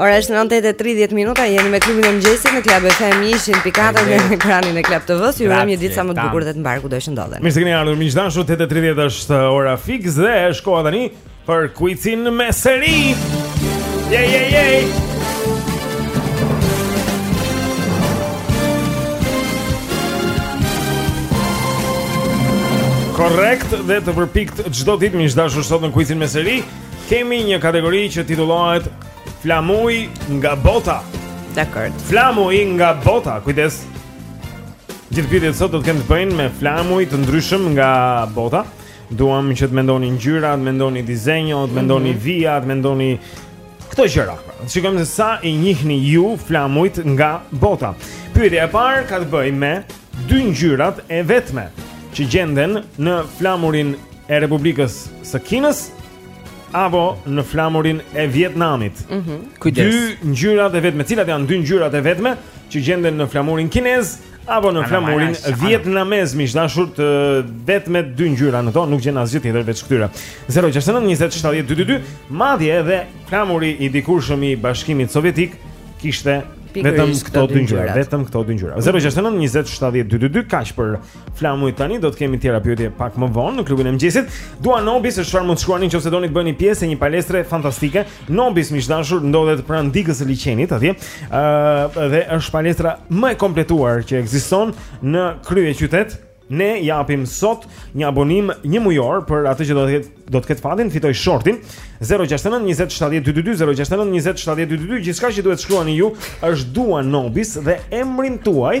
Ora është 9:30 minuta, jeni me klubin e mëngjesit në Club FM 100.4 në ekranin e Club TV-s. Ju urojmë një ditë sa më të bukur dhe të mbarë kudo që ndodheni. Mirë se keni ardhur miq të dashur, 8:30 është ora fiks dhe është koha tani për kuicin me seri. Je je je. Korrekt dhe të përpikt çdo ditë miq të dashur sot në kuizin me seri kemi një kategori që titullohet Flamuj nga bota. Dakord. Flamuj nga bota. Kujdes. Gjithë pyetjet sot do të kenë të bëjnë me flamuj të ndryshëm nga bota. Duam që të mendoni ngjyra, të mendoni dizenjo, të mendoni mm -hmm. vija, të mendoni Këto gjëra. Shikojmë se sa i njihni ju flamujt nga bota. Pyetja e parë ka të bëjë me dy ngjyrat e vetme që gjenden në flamurin e Republikës së Kinës apo në flamurin e Vietnamit. Mhm. Mm Kujdes. Dy ngjyrat e vetme, cilat janë dy ngjyrat e vetme që gjenden në flamurin kinez Apo në flamurin vietnamez miq të dashur të vetmet dy ngjyra në to nuk gjen asgjë tjetër veç këtyre. 069 20 70 222. Madje edhe flamuri i dikurshëm i Bashkimit Sovjetik kishte vetëm këto dy ngjyra, vetëm këto dy ngjyra. 069 20 70 222 kaq për flamujt tani do të kemi tjera pyetje pak më vonë në klubin e mëngjesit. Dua Nobis është çfarë mund të shkruani nëse doni të bëni pjesë e një palestre fantastike. Nobis miq të dashur ndodhet pranë digës së liqenit atje. Ë uh, dhe është palestra më e kompletuar që ekziston në kryeqytet. Ne japim sot një abonim një mujor për atë që do të ketë do të ketë fatin të fitojë shortin 069 20 70 222 069 20 70 222 gjithçka që duhet të shkruani ju është dua Nobis dhe emrin tuaj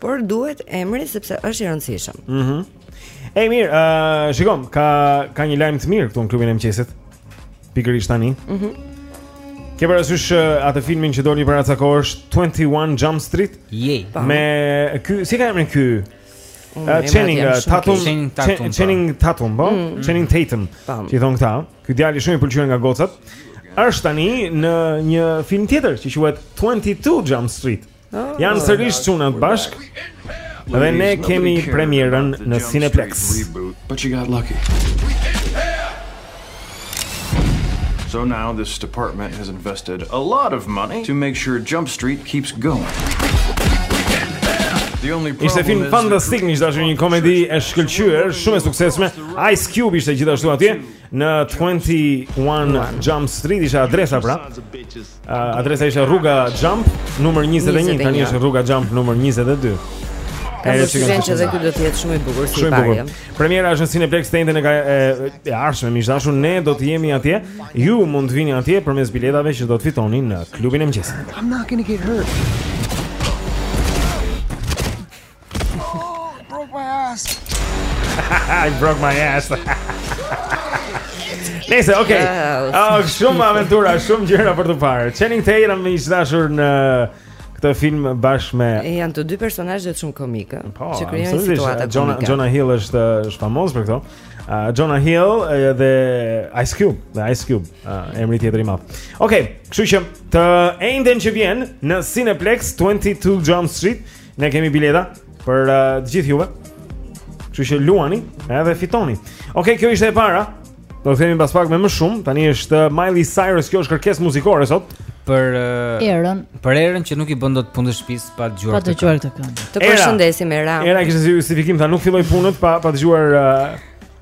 Por duhet emri sepse është i rëndësishëm. Mhm. Mm Ej mirë, ë uh, shiko, ka ka një lajm të mirë këtu në klubin e mëngjesit. Pikërisht tani. Mhm. Mm Ke parasysh uh, atë filmin që doli para ca kohësh 21 Jump Street? Je. Po. Me ky, si ka emrin ky? Unë Uh, emrat Channing janë uh, shumë Tatum, keq. Channing Tatum, Ch- po. Channing Tatum, po? Channing Tatum. Po. Që i thonë këta. Ky djali shumë i pëlqyer nga gocat. Është tani në një film tjetër që quhet 22 Jump Street. Ah, Janë sërish çunat bashkë. Dhe ne kemi premierën në Cineplex. But you got lucky. So now this department has invested a lot of money to make sure Jump Street keeps going. Ishte film fantastik, miq të dashur një komedi e shkëlqyer, shumë e suksesshme. Ice Cube ishte gjithashtu atje në 21 Jump Street, ishte adresa pra. Uh, adresa ishte rruga Jump numër 21, tani është rruga Jump numër 22. Ai është shumë që dhe ky do të jetë shumë i bukur si parë. Premiera është në Cineplex të enjten e, e ardhshme miq të dashur, ne do të jemi atje. Ju mund të vini atje përmes biletave që do të fitoni në klubin e mëngjesit. I'm not going to get hurt. Oh, broke my ass. I broke my ass. Nëse, okay. Oh, shumë aventura, shumë gjëra për të parë. Channing Tatum më i dashur në këtë film bashkë me e janë të dy personazhe shumë komikë po, që krijojnë situata komike. Jonah Jonah Hill është është famoz për këto. Uh, Jonah Hill dhe Ice Cube, dhe Ice Cube, uh, emri tjetër i madh. Okej, kështu që të enjten që vjen në Cineplex 22 Jump Street Ne kemi bileta për uh, të gjithë juve. Kështu që luani edhe fitoni. Okej, kjo ishte e para. Do të themi pas pak me më shumë. Tani është uh, Miley Cyrus, kjo është kërkesë muzikore sot për uh, Erën. Për Erën që nuk i bën dot punët e shtëpisë pa dëgjuar. Pa dëgjuar këtë këngë. Të përshëndesim Era. Era kishte justifikim tha nuk filloj punët pa pa dëgjuar uh,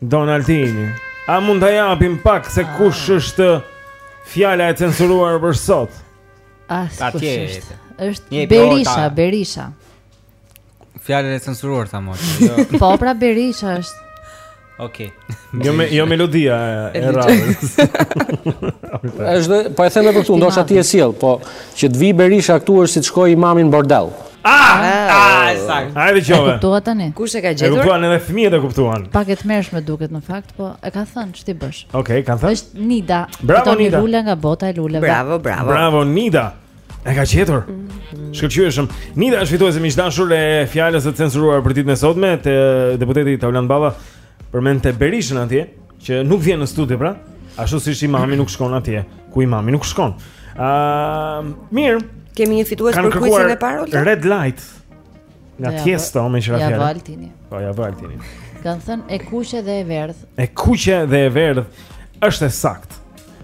Don Altini. A mund ta japim pak se kush ah. është fjala e censuruar për sot? A kush është. Është Berisha, Berisha. Fjala e censuruar tha mos. Jo. Po pra Berisha është. Okej. Jo, jo melodia e radhës. Është, po e them edhe këtu, ndoshta ti e sjell, po që të vijë Berisha këtu është si të shkojë imami në bordell. Ah, ah, saktë. Hajde çove. E kuptuat tani? Kush e ka gjetur? E kuptuan edhe fëmijët e kuptuan. Pak e tmerrshme duket në fakt, po e ka thënë ç'ti bësh. Okej, ka thënë. Është Nida. Bravo Toni Nida. Lule nga bota e luleve. Bravo, bravo. Bravo Nida. E ka gjetur. Shkëlqyeshëm. Nida është fituese miq të dashur e fjalës së censuruar për ditën e sotme, deputeti Taulant Balla përmendte Berishën atje. Që nuk vjen në studio pra, ashtu siç imami nuk shkon atje ku imami nuk shkon. Ëm, uh, mirë. Kemi një fitues për kuizin e parë. Red light. Nga Tiesto me qira fjalë. Ja Altini. Po ja Altini. Kanë thënë e kuqe dhe e verdhë. E kuqe dhe e verdhë është e saktë.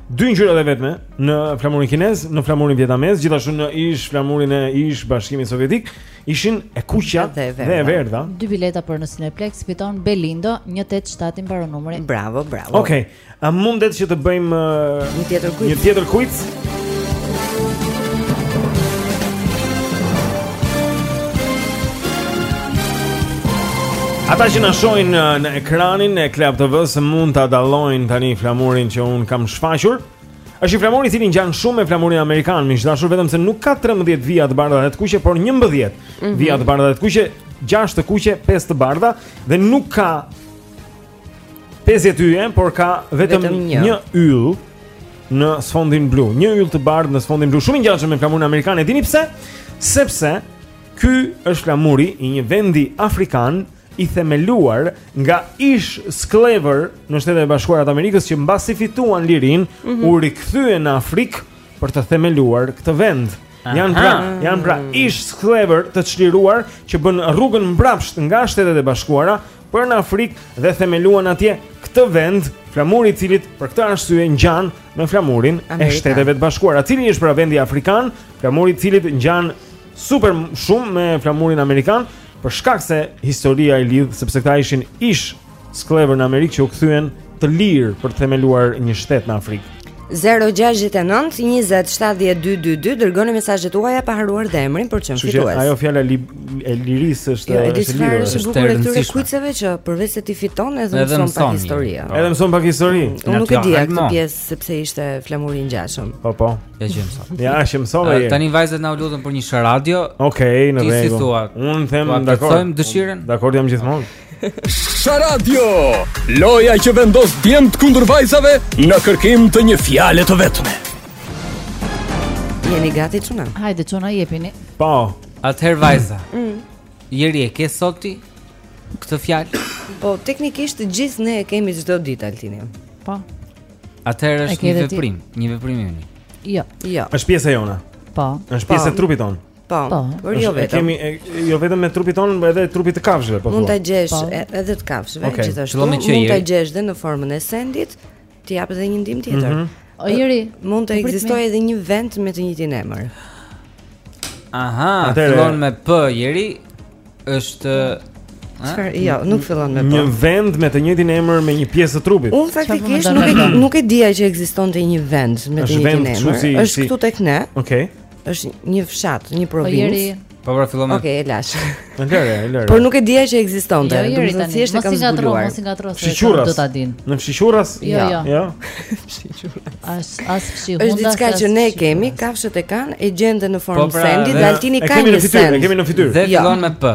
dy ngjyrat e vetme në flamurin kinez, në flamurin vietnamez, gjithashtu në ish flamurin e ish Bashkimit Sovjetik, ishin e kuqja dhe e verdha. Dy bileta për në Cineplex fiton Belindo 187 i mbaron numri. Bravo, bravo. Okej. A mundet që të bëjmë uh, një tjetër quiz? Një tjetër quiz. Ata që na shohin uh, në ekranin e Club TV-së mund ta dallojnë tani flamurin që unë kam shfaqur është një flamur i cili ngjan shumë me flamurin amerikan miq të dashur vetëm se nuk ka 13 vija të bardha dhe të kuqe por njëmbëdhjetë mm -hmm. vija të bardha dhe të kuqe 6 të kuqe, 5 të bardha Dhe nuk ka Pesëdhjetë yje, por ka vetëm, vetëm një, një yll në sfondin blu. Një yll të bardhë në sfondin blu, shumë i ngjashëm me flamurin amerikan. E dini pse? Sepse ky është flamuri i një vendi afrikan i themeluar nga ish skllevër në Shtetet e Bashkuara të Amerikës që mbasi fituan lirinë, mm -hmm. u rikthyen në Afrikë për të themeluar këtë vend. Janë pra, janë pra ish skllevër të çliruar që bënë rrugën mbrapsht nga Shtetet e Bashkuara për në Afrikë dhe themeluan atje këtë vend, flamuri i cilit për këtë arsye ngjan me flamurin e Shteteve të Bashkuara. Cili është pra vendi afrikan, flamuri i cilit ngjan super shumë me flamurin amerikan, për shkak se historia e lidh sepse këta ishin ish skllevër në Amerikë që u kthyen të lirë për të themeluar një shtet në Afrikë. 0-6-9-20-70-2-2-2 Dërgoni mesazhet tuaja pa harruar dhe emrin për të qenë fitues Ajo fjala li, e lirisë është jo, e lirisë është lirisë është e bukura e këtyre kuiceve që përveç se ti fiton edhe mëson pak histori po. Edhe mëson pak histori Unë nuk e dija këtë pjesë sepse ishte flamuri i ngjashëm Po po Ja që mëson Ja që mëson e Tani vajzat na u lutën për një Sharadio Okej, në rregull Ti si thua Unë them dakord Ti si thua Dakord jam gjithmonë Sharadio, loja që vendos djemt kundër vajzave në kërkim të një fjale të vetme. Jeni gati çuna? Hajde çuna jepini. Po. Atëherë vajza. Mm. Jeri e ke sot ti këtë fjalë? Po, teknikisht të gjithë ne e kemi çdo ditë Altini. Po. Atëherë është një veprim, një veprim i yni. Jo. Jo. Është pjesë e jona. Po. Është pjesë e po. trupit tonë. Po, po. por jo vetëm. Kemi jo vetëm me trupin tonë, por edhe trupit të kafshëve, po. Mund ta gjesh po. edhe të kafshëve okay. gjithashtu. Mund ta gjesh edhe në formën e sendit, t'i jap edhe një ndihmë tjetër. Mm -hmm. O Jeri, mund të ekzistojë edhe një vend me të njëjtin emër. Aha, fillon me P, Jeri është Çfarë? Jo, nuk fillon me P. Një vend me të njëjtin emër me një pjesë të trupit. Unë faktikisht nuk e nuk e dija që ekzistonte një vend me të njëjtin emër. Është këtu tek ne. Okej. Okay. Është një fshat, një provincë. Po pra fillon. Okej, okay, e lashë. Lëre, lëre. Por nuk e dija që ekzistonte. Jo, jo, tani thjesht e kam zbuluar. Mos i ngatërro, mos i ngatërro se do ta dinë. Në Fshiqurras? Jo, jo. Jo. Fshiqurras. As as Fshiqurras. Është diçka që ne e kemi, kafshët e kanë e gjen dhe në formë po pra, sendi, dhe Altini ka një send. E kemi në fytyrë, e kemi në fytyrë. Dhe fillon me p.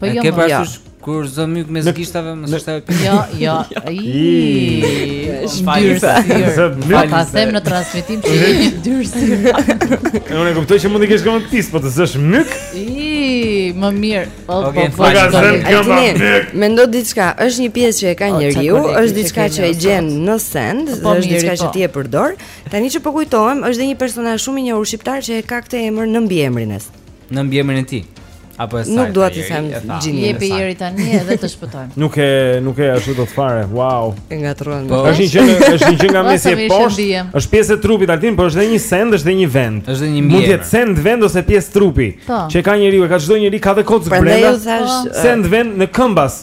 Po jo, ke parasysh kur zë myk mes gishtave mos është ajo. Jo, jo. Ai. Shpajsa. Zë myk. Ta them në transmetim që je ndyrësi. Unë e kuptoj që mund të kesh këmbë pis, po të zësh myk? Ii, më mirë. Po, po, po. Ai mendo diçka, është një pjesë që e ka njeriu, është diçka që e gjen në send, po, është diçka që po. ti e përdor. Tani që po kujtohem, është dhe një personazh shumë i njohur shqiptar që e ka këtë emër në mbiemrin e saj. Në mbiemrin e tij. Apo e saj. Nuk dua të them gjinin. Jepi Jeri tani edhe të shpëtojmë. Nuk e nuk e ashtu do të fare. Wow. E ngatërruan. Po është një gjë, është një gjë nga mesi e poshtë. Është pjesë e trupit Altin, por është edhe një send, është edhe një vend. Është edhe një mbiemër. Mund të jetë send vend ose pjesë trupi. Po. Që e ka njeriu, e ka çdo njeri ka dhe kocë brenda. Send vend në këmbas.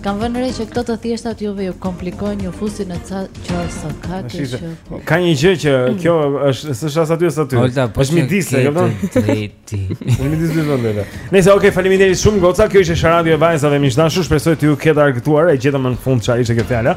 Kam vënë re që këto të thjeshtat juve ju komplikojnë, ju fusin në ca çaste, ka ti që... Po. Ka një gjë që mm. kjo është, s'është as aty as aty, po është midis, e kupton? Treti... Në midis dy vendeve. Nejse, okej, okay, faleminderit shumë, goca, kjo ishte sharada e vajzave, miq të dashur, shpresoj t'ju ketë argëtuar, e gjetëm më në fund ça ishte kjo fjala.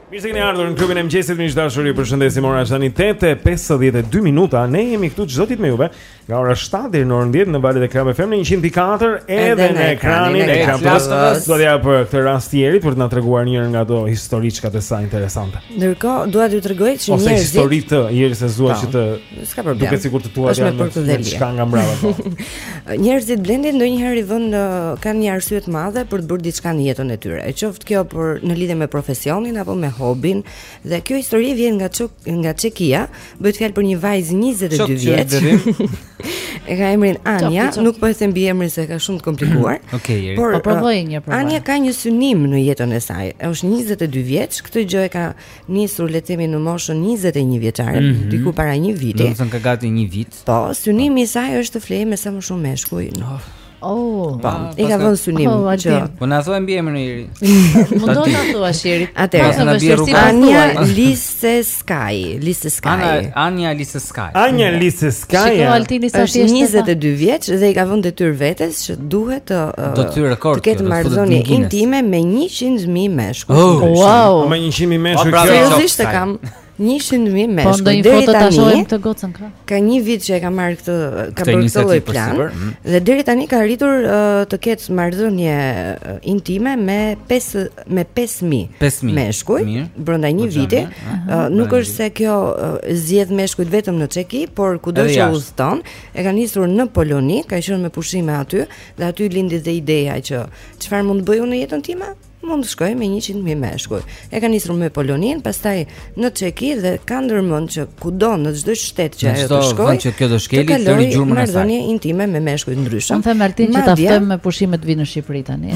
Mirë se keni ardhur në klubin e mëngjesit miq të dashur. Ju përshëndesim ora është tani 8:52 minuta. Ne jemi këtu çdo ditë me juve nga ora 7 deri në orën 10 në valët e Klan FM 104 edhe në ekranin e Klan Plus. Do t'ia jap për këtë rast Jerit për të na treguar njërën nga ato historiçkat e saj interesante. Ndërkohë dua t'ju tregoj që njerëzit Ose historitë e Jerit se zuri që të duket sikur të tua janë diçka nga mbrapa. Njerëzit Blendi ndonjëherë i vënë në kanë një arsye të madhe për të bërë diçka në jetën e tyre. E qoftë kjo për në lidhje me profesionin apo me hobin. Dhe kjo histori vjen nga çuk, nga Çekia, bëhet fjalë për një vajzë 22 vjeç. e ka emrin Anja, qop, qop. nuk po e them emrin se e ka shumë të komplikuar. Okej, okay, por po provoj një provë. Anja ka një synim në jetën e saj. Është 22 vjeç, këtë gjë e ka nisur le të themi në moshën 21 vjeçare, mm -hmm. diku para një viti. Domethënë ka gati një vit. Po, synimi i saj është të flejë me sa më shumë meshkuj. Oh. Oh, po, ah, i ka vënë synim. Oh, që... Po na thuaj mbiemrin Jeri. Mund të na thuash Jeri. Atëherë, do të shërsi pas Anja Lise Sky, Lise Sky. Ana Anja Lise Sky. Anja Lise Sky. Shikoje Altini sa është 22 vjeç dhe i ka vënë detyrë vetes që duhet të do të thyejë rekord të ketë marrëdhënie intime me 100.000 meshkuj. Oh, wow. Me 100.000 meshkuj. Po pra, seriozisht e kam. 100.000 meshkuj. Po ndonjë foto ta shohim këtë gocën kra. Ka një vit që e ka marrë këtë, ka bërë këtë lloj plan mhm. dhe deri tani ka arritur uh, të ketë marrëdhënie uh, intime me 5 me 5.000 meshkuj brenda një po viti. Uh, nuk është se kjo uh, zgjedh meshkujt vetëm në Çeki, por kudo që udhëton, e ka nisur në Poloni, ka qenë me pushime aty dhe aty lindi dhe ideja që çfarë mund të bëj unë në jetën time? Mund të shkoj me 100.000 meshkuj. E ka nisur me Polonin, pastaj në Çeki dhe ka ndërmend që kudo në çdo shtet që ajo të shkojë, që kjo do shkeli të lërë gjurmën e saj. marrëdhënie intime me meshkuj të ndryshëm. Unë them Altin që ta ftojmë me pushime të vijë në Shqipëri tani.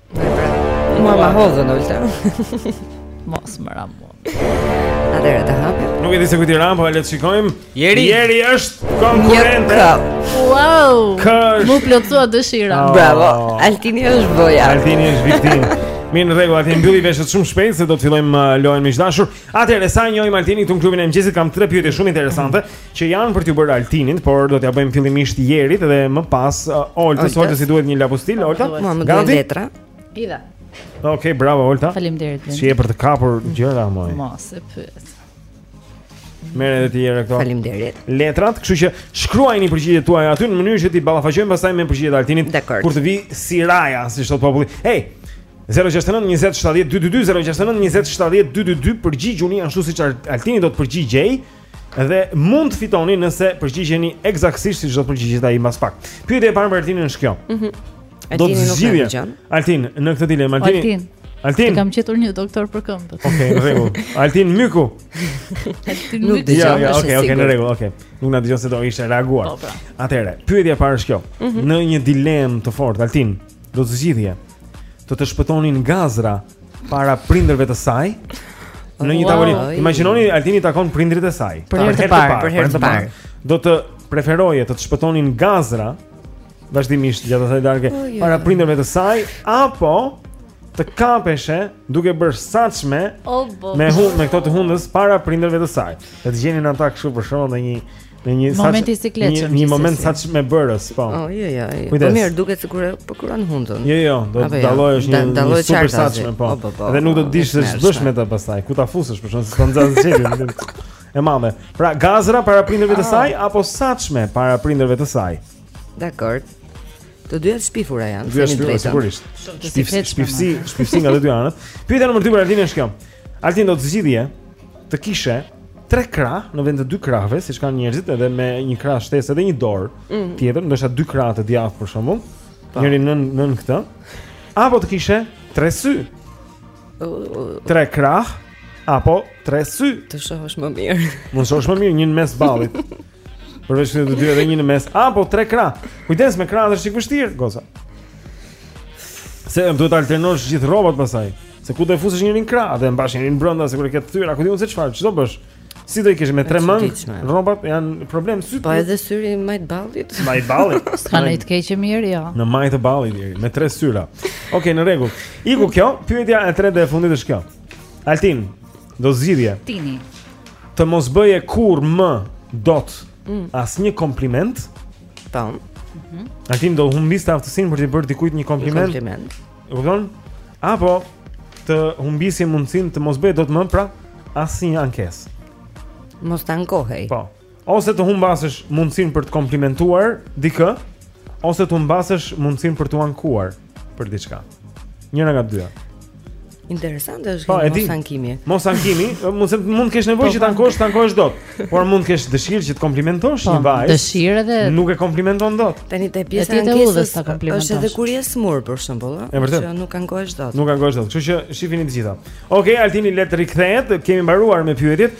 Mua ma hodhën, Olta. Mos më ra mua. Adere të hapë. Nuk e di se kujt i ra, po le të shikojmë. Jeri. Jeri është konkurente. Wow. Kësh. M'u plotësua dëshira. Oh. Bravo. Altini është boja. Altini është viktimë. Mirë në rregull, atje mbylli veshët shumë shpejt se do të fillojmë uh, lojën miq të dashur. Atëherë sa e njohim Altinin këtu në klubin e mëngjesit kam tre pyetje shumë interesante. Që janë për t'iu bërë Altinit, por do t'ia bëjmë fillimisht Jerit dhe më pas uh, Oltës, Oltës i duhet një lapustil, Olta. Mua më duhen letra. Pida. Okej, okay, bravo Olta. Faleminderit. Si e për t'i kapur gjërat moj. Mos e pyet. Merri edhe ti Jeri këto Faleminderit Letrat, kështu që shkruajni përgjigjet tuaja aty Në mënyrë që t'i ballafaqojmë pastaj me përgjigjet e Altinit Dakord Kur t'i vijë siraja, siç thotë populli Hej, 069-2722-069-2722 Përgjigjuni ashtu siç Altini do të përgjigjej Dhe mund të fitoni nëse përgjigjeni ekzaktësisht siç do të përgjigjet ai mbas pak. Pyetja e parë për Altinin është kjo. Mhm. Mm do të zgjidhje. Altin, në këtë dilemë Altin. Altin. Altin. Të kam gjetur një doktor për këmbët. Okej, okay, në rregull. Altin Myku. Altin Myku. Nuk dëgjon. Ja, okej, okej, në rregull, okej. Nuk na dëgjon se do kishte reaguar. Po, pra. Atëherë, pyetja e parë është kjo. Mm -hmm. Në një dilemë të fortë, Altin, do të zgjidhje. Të të shpëtonin gazra para prindërve të saj. Në një tavolinë. Wow. Imagjinoni Altini takon prindërit e saj. Për herë të parë, për herë të parë. Do të preferoje të të shpëtonin gazra vazhdimisht gjatë asaj darke oh, jo. para prindërve të saj apo të kapeshe duke bërë saçme oh, me hundë me këto të hundës para prindërve të saj. Të gjenin ata kështu për shkak të ndonjë Një moment i sikletshëm. Një moment saçmebërës, po. Oh, jo, jo. Po mirë, duket sikur po kruan hundën. Jo, jo, do të jo? dallohej një një super saçme, po. po, po, po Dhe nuk do të dije se ç'bësh me të pastaj. Ku ta fusësh, për shkak se s'ka nxjerrë çelin. E madhe. Pra, gazra para prindërve të ah. saj apo saçme para prindërve të saj? Dakor. Të dyja të shpifura janë. Dyja të shpifura sigurisht. Shpifsi, shpifsi, shpifsi nga të dy anët. Pyetja nr. 2 për Altin është kjo. Altin do të zgjidhje të kishe tre krah në vend të dy krahëve, siç kanë njerëzit edhe me një krah shtesë edhe një dorë mm. tjetër, ndoshta dy krah të djathtë për shembull, po. njëri nën nën këtë. Apo të kishe tre sy. Tre krah apo tre sy. Të shohësh më mirë. Mund të shohësh më mirë një në mes ballit. Përveç këtyre të dy edhe një në mes. Apo tre krah. Kujdes me krah, është i vështirë, goca. Se duhet të alternosh gjithë rrobat pastaj. Se ku do të fusësh njërin krah do mbash njërin brenda sikur e ke thyer, a ku di unë se çfarë, ç'do bësh. Si do i kesh me tre mëngë? Rrobat janë problem sot. Po edhe syri në majë të ballit. Majë ballit. Ka ne të keqë mirë jo. Në majë të ballit deri me tre syra. Okej, okay, në rregull. Iku kjo, pyetja e tretë dhe e fundit është kjo. Altin, Do zgjidhje. Tini. Të mos bëje kurr më dot mm. asnjë kompliment. Tan. Mhm. Mm Altin do humbiste aftësinë për t'i bërë dikujt një kompliment. Një kompliment. Kupton? Apo të humbisje mundësinë të mos bëje dot më pra asnjë ankesë. Mos t'ankohej. Po. ose të humbasësh mundësinë për të komplimentuar dikë, ose të humbasësh mundësinë për t'u ankuar për diçka. Njëra nga dyja. Interesante është po, kjo mos ankimi. Mos ankimi, mund të mund të kesh nevojë po, që të ankohesh, s'ankohesh dot, por mund të kesh dëshirë që të komplimentosh po, një vajzë. Dëshirë edhe nuk e komplimenton dot. Tani te pjesa e ankesës ta komplimentosh. Është edhe kur je sëmurë për shembull, ëh, që nuk ankohesh dot. Nuk ankohesh dot. Kështu që shihini të gjitha. Okej, okay, Altini le të rikthehet, kemi mbaruar me pyetjet.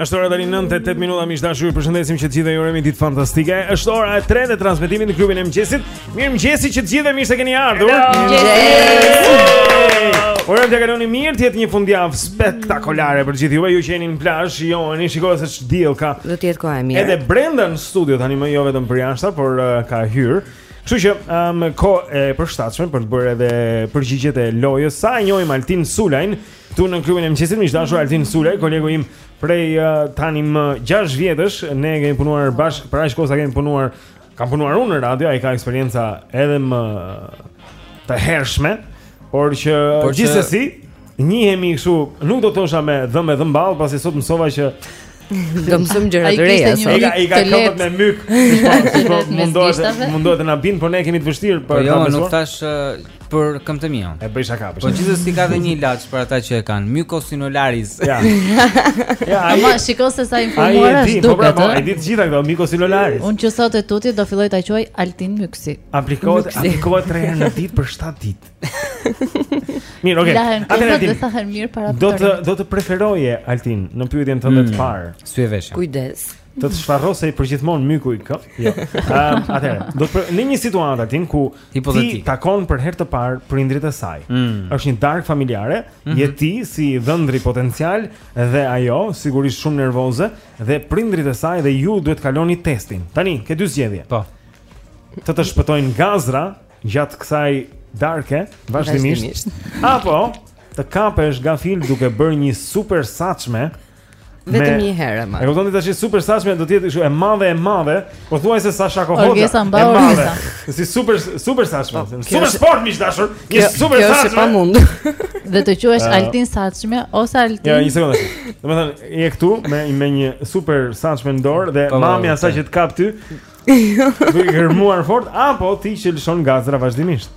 Është ora tani 9:08 minuta miq të dashur ju përshëndesim që të gjithëve ju urojmë ditë fantastike. Është ora e 3 e transmetimit në klubin e mëngjesit. Mirëmëngjesi që të gjithëve mirë se keni ardhur. Uroj ta kaloni mirë, të jetë një fundjavë spektakolare për gjithë juve. Ju që jeni në plazh, jo, unë shikoj se diell ka. Do të jetë koha e mirë. Edhe brenda në studio tani më jo vetëm për jashta, por uh, ka hyrë. Kështu që um, kohë e përshtatshme për të bërë edhe përgjigjet e lojës. Sa e njohim Altin Sulajn këtu në klubin e mëngjesit, miq të dashur Altin Sulaj, kolegu im prej uh, tani më 6 vjetësh, ne kemi punuar bashkë, praktikisht sa kemi punuar kam punuar unë në radio, ai ka eksperienca edhe më të hershme, por që por gjithsesi që... njihemi kështu, nuk do të thosha me dhëmbë e dhëmballë, pasi sot mësova që Do mësojmë gjëra të reja sot. Ai ka i ka këmbët me myk. Po mundohet mundohet të na bindë, por ne e kemi të vështirë për po jo, ta besuar. Jo, nuk thashë për këmbët e mia. E bëj shaka. Po gjithsesi ka dhe një ilaç për ata që e kanë, mykosinolaris. Ja. Ja, ai. Ma shikoj se sa i informuar është duket. Po pra, po, ai i di të gjitha këto mykosinolaris. Unë që sot e tutje do filloj ta quaj Altin Myksi. Aplikohet, aplikohet tre herë në ditë për 7 ditë. Mirë, okay. Atëherë do të thahen mirë para. Do të do të preferoje Altin në pyetjen tënde të mm. parë. Sy e veshë. Kujdes. Të të shfarrosej për gjithmonë myku i këf. Jo. Ëm, atëherë, do të për, në një situatë atin ku ti Hipotetike. takon për herë të parë prindrit e saj. Mm. Është një darkë familjare, Mhm. je ti si dhëndri potencial dhe ajo sigurisht shumë nervoze dhe prindrit e saj dhe ju duhet të kaloni testin. Tani, ke dy zgjedhje. Po. Të të shpëtojnë gazra gjatë kësaj darke vazhdimisht. Vazhdimisht. Apo të kapesh gafil duke bërë një super saçme Vetëm një herë më. E kupton ti tash super sashme do të jetë kështu e madhe e madhe, pothuajse sa shako hoda. E madhe. Si super super sashme. Po, super sport miq të dashur. Një super sashme. Është e pamundur. Dhe të quhesh ah. Altin Sashme ose Altin. Ja, një sekondë. Domethënë, je këtu me me një super sashme në dorë dhe po, po, mami asaj që të kap ty. Duke gërmuar fort apo ti që lëshon gazra vazhdimisht.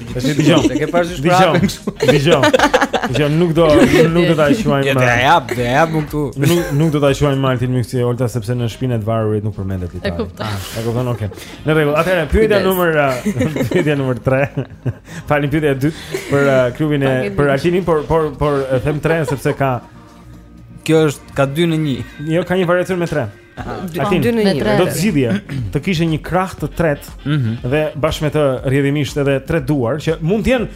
Tash e dëgjoj. E ke parë si prapë. Dëgjoj. Dëgjoj, nuk do nuk do ta shuajmë. Ja, ja, ja, ja, ja, më këtu. Nuk nuk do ta shuajmë me Altin Myksi Olta sepse në shpinë e të varurit nuk përmendet litari. E kuptoj. Ah, e kupton, okay. Në rregull. Atëherë pyetja numër uh, pyetja numër 3. Falim pyetja e dytë për uh, klubin e për Altinin, por por por them 3 sepse ka Kjo është ka 2 në 1. Jo, ka një variacion me 3. Altin, dy në një. Do të zgjidhje të kishe një krah të tretë mm -hmm. dhe bashkë me të rrjedhimisht edhe tre duar që mund të jenë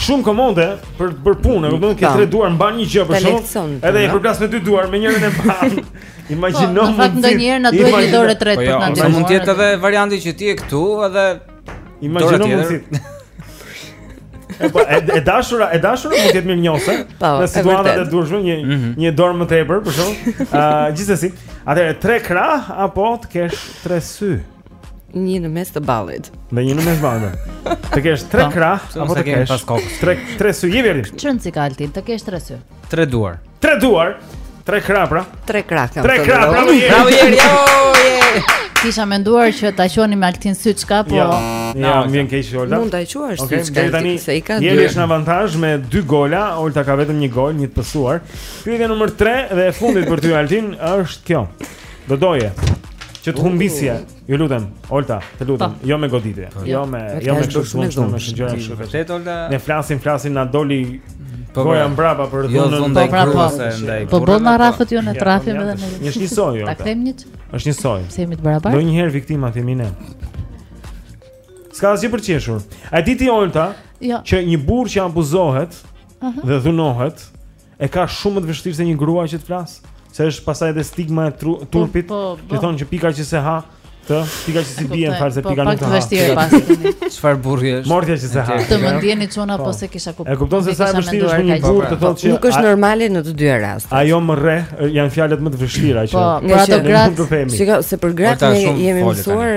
shumë komode për të bërë punë, do të thonë ke tre duar mban një gjë për shembull. Edhe e përplas me dy duar me njërën e mban. Imagjino po, mund. Fakt ndonjëherë na duhet një dorë e tretë po për jo, të ndihmuar. Mund të jetë edhe varianti që ti je këtu edhe Imagjino mund të Po e, e dashura, e dashura mund të jetë mirënjohëse po, në situatat e duhura, një mm -hmm. një dorë më tepër, për shembull. Ëh, uh, gjithsesi, atëherë tre krah apo të kesh tre sy? Një në mes të ballit. Me një në mes ballit. Të kesh tre po, krah apo të kesh pas kokës. Tre tre sy i vjerit. Çon si kaltin, të kesh tre sy. Tre duar. Tre duar. Tre krah pra. Tre krah pra. Tre krah pra. Bravo Jeri. Kisha menduar që ta quanim Altin Syçka, po. Ja, më vjen keq Olta. Mund ta quash okay, Syçka tani. Se i ka dy. Jeri është në avantazh me dy gola, Olta ka vetëm një gol, një të pësuar. Pyetja numër 3 dhe e fundit për ty Altin është kjo. Do doje që të humbisje Ju lutem, Olta, të lutem, po. jo me goditje, po. jo me, jo me kështu shumë shumë me gjëra kështu. Vërtet Olta. Ne flasim, flasim na doli po, goja prapa për jo, dhunën. Jo, ndaj kurse ndaj. Po bën na rrafët ju në trafik edhe në. Është njësoj. Ta them një. Është njësoj. Se jemi të barabartë. Ndonjëherë viktima jemi ne. S'ka asgjë për të qeshur. E di ti Olta? Jo. Që një burrë që abuzohet dhe dhunohet, e ka shumë më të vështirë se një grua që të flasë, se është pastaj edhe stigma e tru, po, turpit, po, po, po. që thonë që pika që s'e ha, të pika që s'i bie fal se po, pika nuk ka. Po vështirë pas. Çfarë burri është? Mortja që s'e ha. Të më ndjeni çuna po. po s'e kisha kuptuar. E kupton se sa e vështirë është një burrë të thotë që nuk është normale në të dy rastet. Ajo më rreh janë fjalët më të vështira që. Po, për ato gratë. Sigurisht se për gratë ne jemi mësuar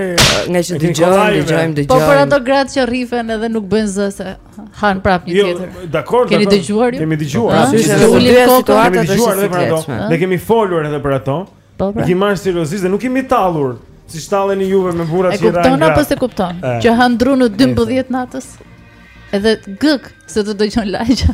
nga që dëgjojmë, dëgjojmë, dëgjojmë. Po për ato gratë që rrihen edhe nuk bëjnë zë se Han prap një jo, tjetër. Jo, dakor, dakor. Keni dëgjuar ju? Kemi dëgjuar. Pra, Ishte në dy situata të shëndetshme. Ne kemi folur edhe për ato. Po, pra. I kemi marrë seriozisht dhe nuk jemi tallur. Siç talleni juve me burra që rranë. E kupton apo s'e kupton? Që han dru në 12 të natës. Edhe gëk se të dëgjon lagja.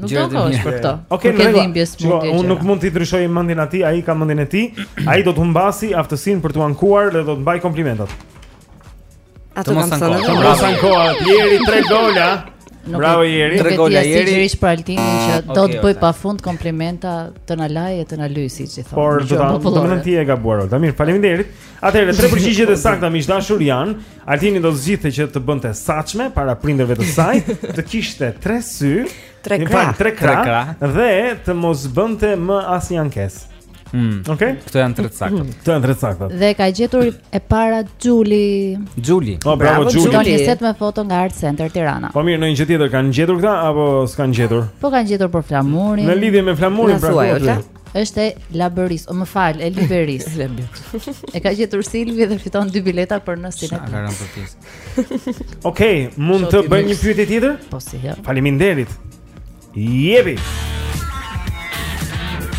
Nuk do të është për këto. Okej, okay, dhimbjes mund të jetë. Unë nuk mund t'i ndryshoj mendjen atij, ai ka mendjen e tij. Ai do të humbasë aftësinë për t'u ankuar dhe do të mbajë komplimentat. Atë kam thënë. Të mos ankoa, Jeri tre gola. Bravo Jeri, tre gola Jeri. Sigurisht për Altinin që do të bëjë pafund komplimenta të na lajë të na lyejë si i thonë. Por do të thonë ti je gabuar. Tamir, faleminderit. Atëherë tre përgjigjet e sakta miq të dashur janë Altini do të zgjidhte që të bënte saçma para prindërve të saj, të kishte tre sy, tre krah, tre krah, kra, dhe të mos bënte më asnjë ankesë. Mm. Okej. Okay? Këto janë tre të saktat. Mm. Këto janë tre saktë. Dhe e ka gjetur e para Xhuli. Xhuli. Oh, bravo Xhuli. Do një set me foto nga Art Center Tirana. Po mirë, një gjë tjetër kanë gjetur këta apo s'kanë gjetur? Po kanë gjetur për flamurin. Në lidhje me flamurin pra. Është e Labërisë, o më fal, e Liberisë. e Liberisë. e ka gjetur Silvi dhe fiton dy bileta për në Cineplex. Sa kanë për pjesë. Okej, okay, mund të bëj një pyetje tjetër? Po si jo. Faleminderit. Jepi.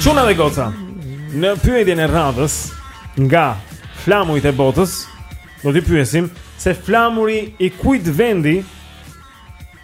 Çuna dhe goca. Në pyetjen e radhës nga flamurit e botës, do t'i pyesim se flamuri i kujt vendi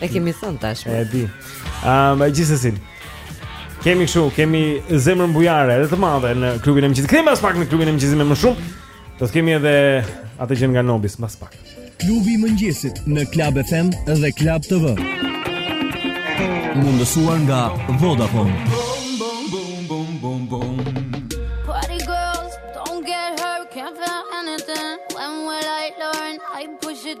E kemi thënë tashmë. E di. Ëm, um, gjithsesi. Kemi kështu, kemi zemrën bujare edhe të madhe në klubin e mëngjesit. Kthehemi pas pak në klubin e mëngjesit me më shumë. Do të kemi edhe atë gjënë nga Nobis mbas pak. Klubi i mëngjesit në Club FM dhe Club TV. Mundësuar nga Vodafone. Party girls, don't get hurt, can't feel anything. When will I learn? I push it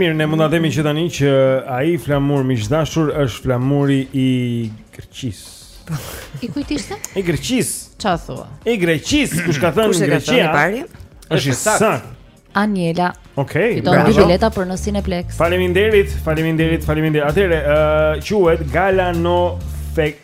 Mirë, ne mund ta themi që tani që ai flamur miq të dashur është flamuri i Greqisë. I kujt ishte? I Greqisë. Çfarë thua? I Greqisë, kush ka thënë Greqia? Kush e ka thënë Është i saktë. Aniela. Okej. Okay, dy bileta për në Cineplex. Faleminderit, faleminderit, faleminderit. Atëherë, ë, uh, quhet Galano Fek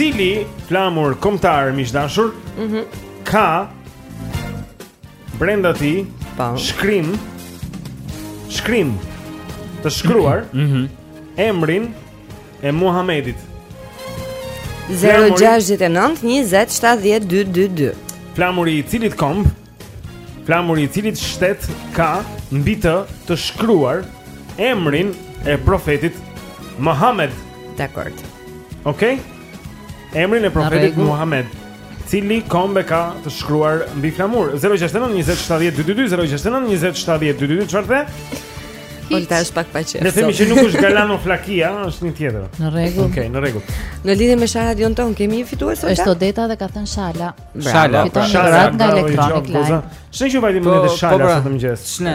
Cili flamur kombëtar miq të dashur mm -hmm. Ka Brenda tij pa. Shkrim Shkrim Të shkruar mm -hmm. Emrin e Muhamedit. 0692070222. Flamuri i cilit komb, flamuri i cilit shtet ka mbi të të shkruar emrin e profetit Muhammed. Dakord. Okej. Okay? Emrin e profetit Muhammed Cili komb e ka të shkruar mbi flamur 069 20 70 222 069 20 70 222 Çfarë the? Olta është pak paqe. Ne themi që nuk është Galano Flakia, është një tjetër. Në rregull. Okej, në rregull. Në lidhje me sharadën tonë kemi një fitues sot. Është Odeta dhe ka thënë Shala. Shala, Shala nga Electronic Line. Shënjë vajti më në Shala sot mëngjes. Shne.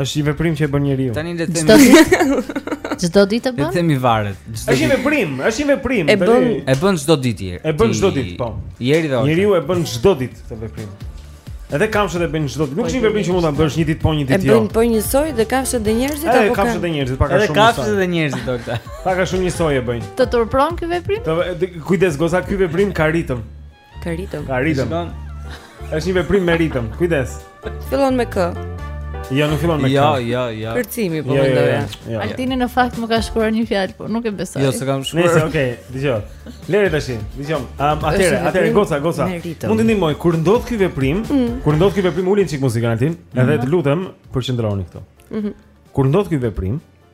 Është një veprim që e bën njeriu. Tani le të themi çdo ditë e bën. Le të themi varet. Është një veprim, është një veprim. E bën e bën çdo ditë. E bën çdo ditë, po. Jeri dhe Njeriu e bën çdo ditë këtë veprim. Edhe kafshët e bëjnë çdo ditë. Nuk është një veprim që mund ta bësh një ditë po një ditë jo. E bëjnë po njësoj dhe kafshët dhe njerëzit apo kanë? Edhe kafshët dhe njerëzit pak a shumë. Edhe kafshët dhe njerëzit Olta. Pak a shumë njësoj e bëjnë. Të turpron ky veprim? Kujdes goca ky veprim ka ritëm. Ka ritëm. Ka ritëm. Është një veprim me ritëm. Kujdes. Fillon me k? Jo, nuk fillon me k. Jo, jo, jo. Kërcimi po jo, jo, mendoja. Jo, Altini në fakt më ka shkruar një fjalë, por nuk e besoj. Jo, s'e kam shkruar. Nëse, okay, dëgjoj. Lere tash. Dëgjoj. Um, atëre, atëre goca, goca. Mund të ndihmoj kur ndodh ky veprim, mm. kur ndodh ky veprim ule një çik muzikën Altin, edhe të lutem, përqendrohuni këtu. Mhm. Kur ndodh ky veprim,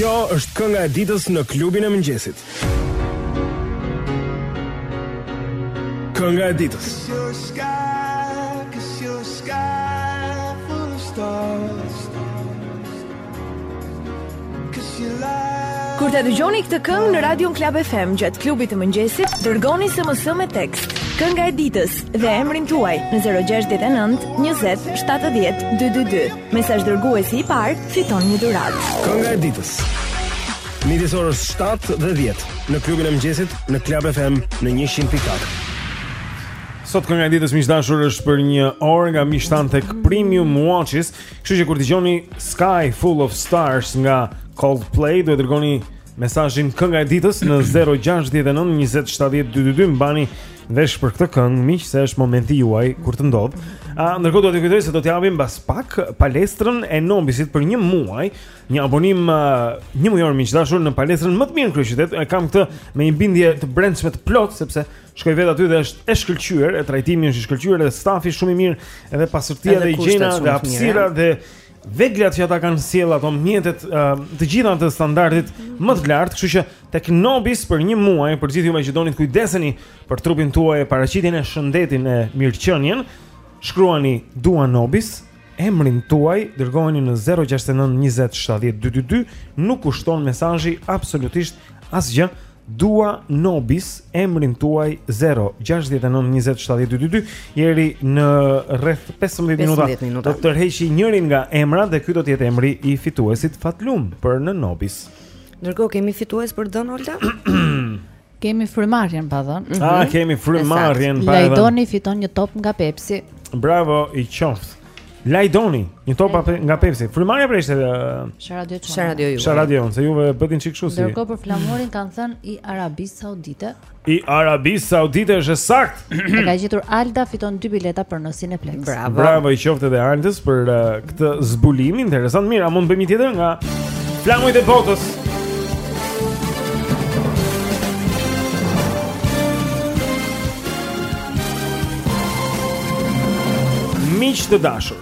Kjo është kënga e ditës në klubin e mëngjesit. Kënga e ditës. Kur ta dëgjoni këtë këngë në radion Club FM gjatë klubit të mëngjesit, dërgoni SMS me tekst. Kënga e ditës dhe emrin tuaj në 069 20 70 222. Mesazhdërguesi i parë fiton një dhuratë. Kënga e ditës. Midis orës 7 dhe 10 në klubin e mëngjesit në Club FM në 100.4. Sot kënga e ditës miq të dashur është për një orë nga miqtë tanë tek Premium Watches, kështu që kur dëgjoni Sky Full of Stars nga Coldplay, do të dërgoni Mesazhin kënga e ditës në 069 20 70 222 mbani vesh për këtë këngë miq se është momenti juaj kur të ndodhë. A ndërkohë do ju kujtoj se do të japim mbas pak palestrën e Nobisit për një muaj, një abonim uh, njëmujor miq të dashur në palestrën më të mirë në kryeqytet. E them këtë me një bindje të brendshme të plotë sepse shkoj vetë aty dhe është e shkëlqyer, e trajtimi është i shkëlqyer dhe stafi shumë i mirë, edhe pastërtia dhe higjiena dhe hapësira dhe Veglat që ata kanë sjellë ato mjetet uh, të gjitha të standardit më të lartë, kështu që tek Nobis për një muaj, për gjithë juve që doni të kujdeseni për trupin tuaj, paraqitjen e shëndetin e mirëqenien, shkruani Dua Nobis, emrin tuaj, dërgojeni në 069 20 70 222, nuk kushton mesazhi absolutisht asgjë Dua Nobis, emrin tuaj 0 6 9 20 70 2 2 2 Jeri në rreth 15 minuta do të tërheqë njërin nga emrat dhe ky do të jetë emri i fituesit fatlum për në Nobis Ndërkohë, kemi fitues pa dhënë, Olta? kemi frymëmarrjen pa dhënë mm -hmm. A, ah, kemi frymëmarrjen pa dhënë Lajdoni fiton një top nga Pepsi Bravo i qoftë Lajdoni, një top apo nga Pepsi. Frymarrja preshte Sha Radio Çon. Sha Radio Ju. Sha Radio, se juve bëtin çik kështu si. Ndërkohë për flamurin kanë thënë i Arabisë Saudite. I Arabisë Saudite është e saktë. E ka gjetur Alda fiton dy bileta për në Cineplexx. Bravo. Bravo i qoftë edhe Aldës për uh, këtë zbulim interesant. Mirë, a mund të bëjmë një tjetër nga flamujt e botës? Miq të dashur,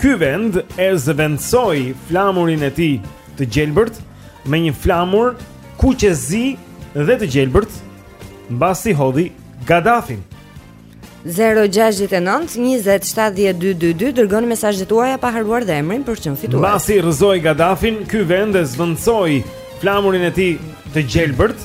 ky vend e zëvendësoi flamurin e tij të gjelbërt me një flamur kuqezi dhe të gjelbërt mbasi hodhi Gaddafin. 069 20 70 222 Dërgoni mesazhet tuaja pa harruar dhe emrin për të qenë fitues. Mbasi rrëzoi Gaddafin, ky vend e zëvendësoi flamurin e tij të gjelbërt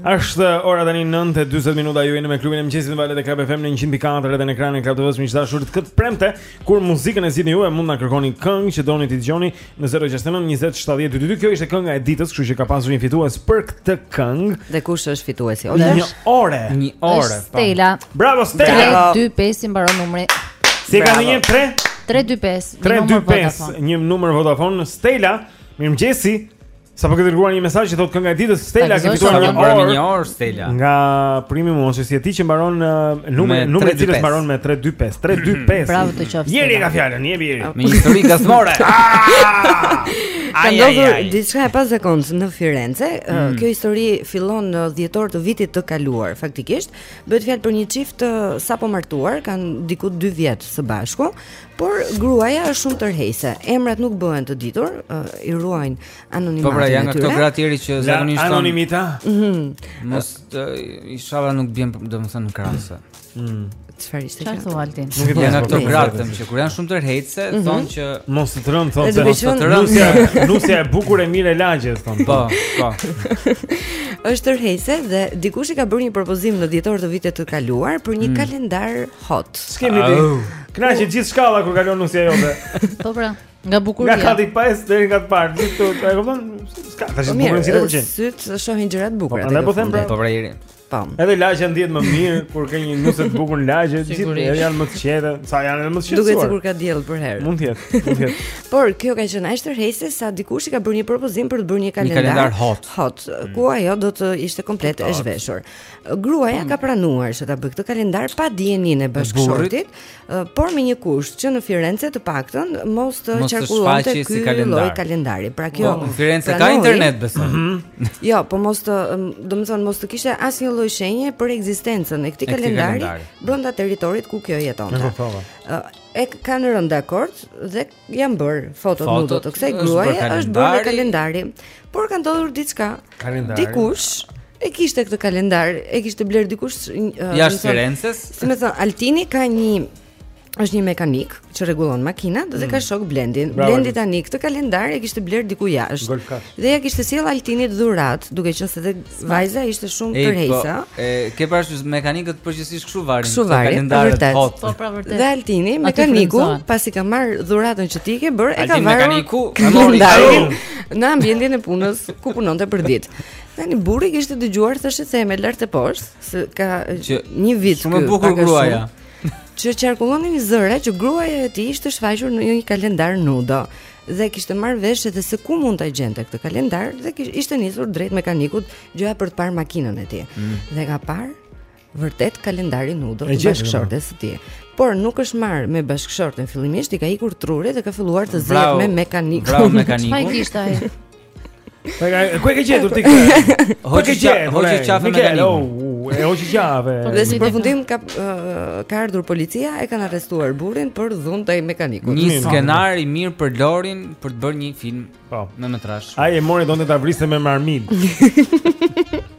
Është ora tani 9:40 minuta ju jeni me klubin e mëngjesit në valët e Club FM në 100.4 dhe në ekranin e Club TV-s miq të dashur këtë premte kur muzikën e zgjidhni ju e mund të na kërkoni këngët që doni t'i dëgjoni në 069 20 70 222 kjo ishte kënga e ditës kështu që ka pasur një fitues për këtë këngë dhe kush është fituesi ose një orë një orë Stella bravo Stella 25 i mbaron numri si ka dhënë 3 325 325 një numër Vodafone Stella mirëmëngjesi Sapo ke dërguar një mesazh që thotë kënga e ditës Stella ke fituar një orë. Një orë Stella. Nga primi Moshi si je ti që mbaron numri numri i së cilës mbaron me 325. 325. Bravo të qoftë. Jeri ka fjalën, jemi te Jeri. Me një histori gazmore. Ah! Ka ndodhur diçka e pazakontë në Firence. Hmm. Kjo histori fillon në dhjetor të vitit të kaluar. Faktikisht, bëhet fjalë për një çift të sapomartuar, kanë diku 2 vjet së bashku. Por gruaja është shumë tërheqëse. Emrat nuk bëhen të ditur, uh, i ruajnë anonimatin. Po pra, janë nga këto gratë Jeri që zakonisht kanë anonimitet. Mhm. Mos ishalla nuk bien domethënë në krahasim. Mhm. Çfarë ishte? Çfarë thua Altin? Nuk e di nga këto gratë që kur janë shumë tërheqëse, mhm. thonë që mos të trëm, thonë se mos të trëm. Nusja, nusja e bukur e mira e lagjes, thonë. Po, po. Është tërheqëse dhe dikush i ka bërë një propozim në dhjetor të vitit të kaluar për një mm. kalendar Hot. Skemi ti. Kënaqet gjithë shkalla kur kalon nusja jote. Po pra, nga bukuria. Nga kati i pestë deri në kat të parë, gjithë e kupton? Ska, tash po bukurinë sytë e pëlqejnë. Sytë shohin gjëra të bukura. Po prandaj po them pra. Po pra Jeri. Po. Edhe lagja ndihet më mirë kur ke një nuse të bukur në lagje, gjithë janë më të qetë, sa janë më të qetë. Duket sikur ka diell përherë. Mund të jetë, mund të jetë. Por kjo ka qenë aq tërheqëse sa dikush i ka bërë një propozim për të bërë një kalendar. Një kalendar hot. Hot, ku ajo do të ishte komplet e zhveshur. Gruaja ka pranuar që ta bëjë këtë kalendar pa dijenin e bashkëshortit, por me një kusht që në Firenze të paktën mos të qarkullonte ky lloj kalendari. Pra po, kjo në Firenze ka internet besoj. Mhm. jo, po mos të, domethënë mos të kishte asnjë lloj shenje për ekzistencën e këtij kalendari brenda territorit ku kjo jeton. Ëh, e kanë rënë dakord dhe Janë bër fotot foto nudo të kësaj gruaje, është bërë kalendari, por ka ndodhur diçka. Dikush e kishte këtë kalendar, e kishte bler dikush uh, jashtë Firences. Domethënë, Altini ka një është një mekanik që rregullon makina dhe mm. ka shok Blendin. Bravo, Blendi tani këtë kalendar e kishte bler diku jashtë. Dhe ja kishte sjell Altinit dhurat, duke qenë se dhe Vajza ishte shumë po, tërheqëse. E ke parasysh mekanikët përgjithsisht kështu varin. Kështu varin. Vërtet. Po pra vërtet. Dhe Altini mekaniku pasi ka marr dhuratën që ti ke bër, e ka varur. Altini mekaniku ka marr dhuratën në ambientin e punës ku punonte për ditë. Tani burri kishte dëgjuar thashetheme lart e poshtë, se ka një vit këtu. Shumë bukur gruaja. Qarkullonin zëra që gruaja e tij ishte shfaqur në një kalendar nudo. dhe kishte marrë vesh edhe se ku mund ta gjente këtë kalendar dhe kish, ishte nisur drejt mekanikut gjoja për të parë makinën e tij. Mm. Dhe ka parë vërtet kalendarin Nudo të bashkëshortes së tij. Por nuk është marr me bashkëshorten fillimisht, i ka ikur truri dhe ka filluar të zihet me mekanikun. Bravo mekanikun. Çfarë kishte ai? Po ka ku e ke gjetur ti këtë? Hiqe qafe, hiqe qafe me galim. Oh, e hoqi qafën. Po dhe si përfundim ka ka ardhur policia, e kanë arrestuar burrin për dhunë ndaj mekanikut. Një skenar i mirë për Lorin për të bërë një film po. me metrazh. Ai e mori donte ta vriste me marmitë.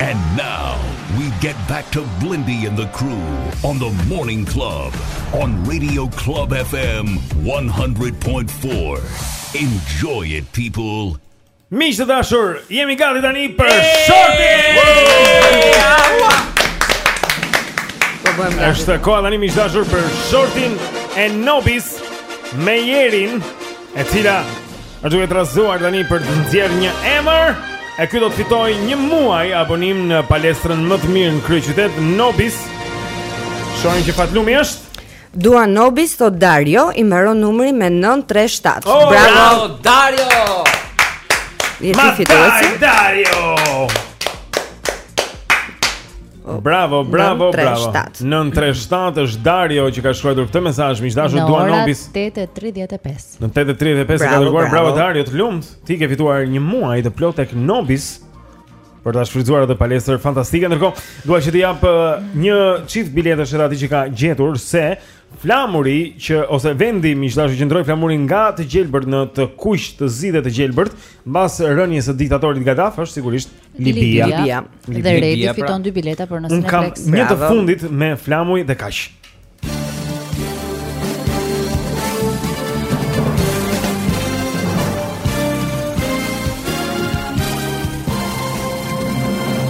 And now we get back to Blindy and the crew on the Morning Club on Radio Club FM 100.4. Enjoy it people. Miq të dashur, jemi gati tani për shortin. Po bëjmë gati. Është koha tani miq të dashur për shortin e Nobis me Jerin, e cila Është duke trazuar tani për të nxjerrë një emër? E ky do të fitojë një muaj abonim në palestrën më të mirë në kryeqytet Nobis. Shohim që fatlumi është. Dua Nobis thot Dario, i mbaron numri me 937. Oh, bravo. bravo Dario. Je ti fituesi. Dario. Bravo, bravo, bravo. 937 është Dario që ka shkruar këtë mesazh, miq dashur, dua nobis. Në 8:35. Në 8:35 ka dërguar bravo Dario, të lumt. Ti ke fituar një muaj të plotë tek Nobis për ta shfrytzuar atë palestër fantastike. Ndërkohë, dua që të jap uh, një çift biletash edhe atij që ka gjetur se flamuri që ose vendi miq të dashur që ndërroi flamurin nga të gjelbërt në të kuq të zi dhe të gjelbërt, mbas rënies së diktatorit Gaddafi, është sigurisht Libia. Libia. Dhe Redi pra. fiton dy bileta për në Cineplex. Unë kam një të fundit me flamuj dhe kaq.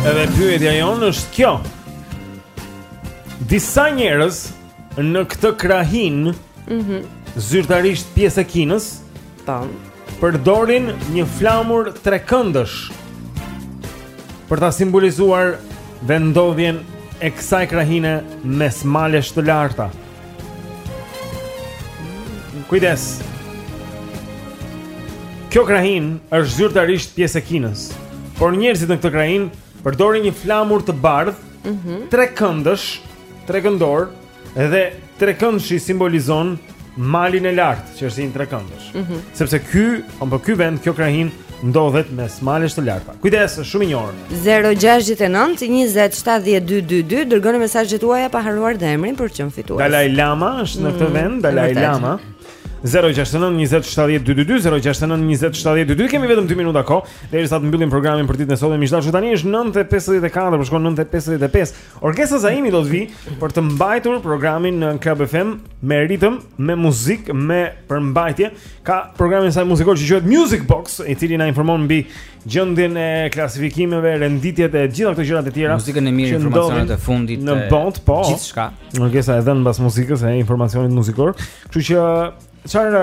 Edhe pyetja jonë është kjo. Disa njerëz në këtë krahinë, mm -hmm. zyrtarisht pjesë e Kinës, Tan. Përdorin një flamur trekëndësh për ta simbolizuar vendndodhjen e kësaj krahine mes malesh të larta. Kujdes. Kjo krahinë është zyrtarisht pjesë e Kinës, por njerëzit në këtë krahinë përdorin një flamur të bardhë, mm -hmm. trekëndësh, trekëndor, Edhe trekëndshi simbolizon malin e lartë, që është si trekëndësh. Mm -hmm. Sepse ky, apo ky vend, kjo krahinë ndodhet mes malesh të larta. Kujdes, shumë i njohur. 069 2070222 dërgoni mesazhet tuaja pa harruar dhe emrin për të qenë fitues. Dalai Lama është në këtë mm, vend, Dalai Lama. 0692070222 kemi vetëm 2 minuta kohë derisa të mbyllim programin për ditën e sotme miq të dashur tani është 9:54 po shkon 9:55 Orkesta Zaimi do të vijë për të mbajtur programin në Club FM me ritëm, me muzikë, me përmbajtje. Ka programin e saj muzikor që quhet Music Box, i cili na informon mbi gjendjen e klasifikimeve, renditjet e gjitha këto gjërat e tjera. Muzikën e mirë, informacionet e fundit në botë, po. Gjithçka. Orkesta e dhënë mbas muzikës e informacionit muzikor. Kështu që Çfarë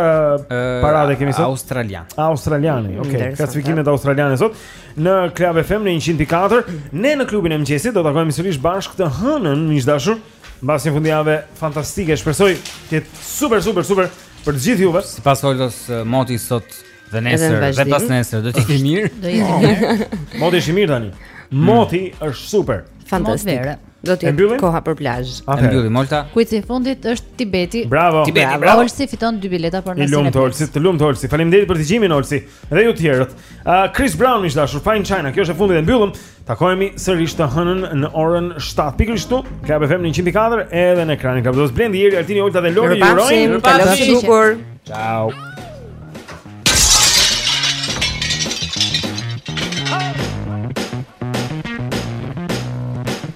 parade kemi sot? Australian. Australiani, okay. Ndërsa, Klasifikimet australiane sot në Club FM në 104. Ne në klubin e mëngjesit do të takohemi sërish bashkë të hënën, miq të dashur, mbas një fundjave fantastike. Shpresoj të jetë super super super për të gjithë juve. Sipas Oltës, moti sot Dhe nesër, dhe pas nesër, do të jetë mirë. Do jetë mirë. Moti është i mirë tani. Mm. Moti është super. Fantastik. Do të jetë koha për plazh. E mbyllim Olta. Kuici i fundit është Tibeti. Bravo. Tibeti, bravo. Olsi fiton dy bileta për në Cineplex. Lumtë Olsi, të lumtë Olsi. Faleminderit për dëgjimin Olsi. Dhe ju të tjerët. Uh, Chris Brown miq të dashur, Fine China. Kjo është e fundit e mbyllim. Takohemi sërish të hënën në orën 7 pikërisht këtu. Club FM 104 edhe në ekranin Klan Kosova Blendi Eri Altini Olta dhe Lori ju urojmë kalofshi bukur. Ciao. Hey.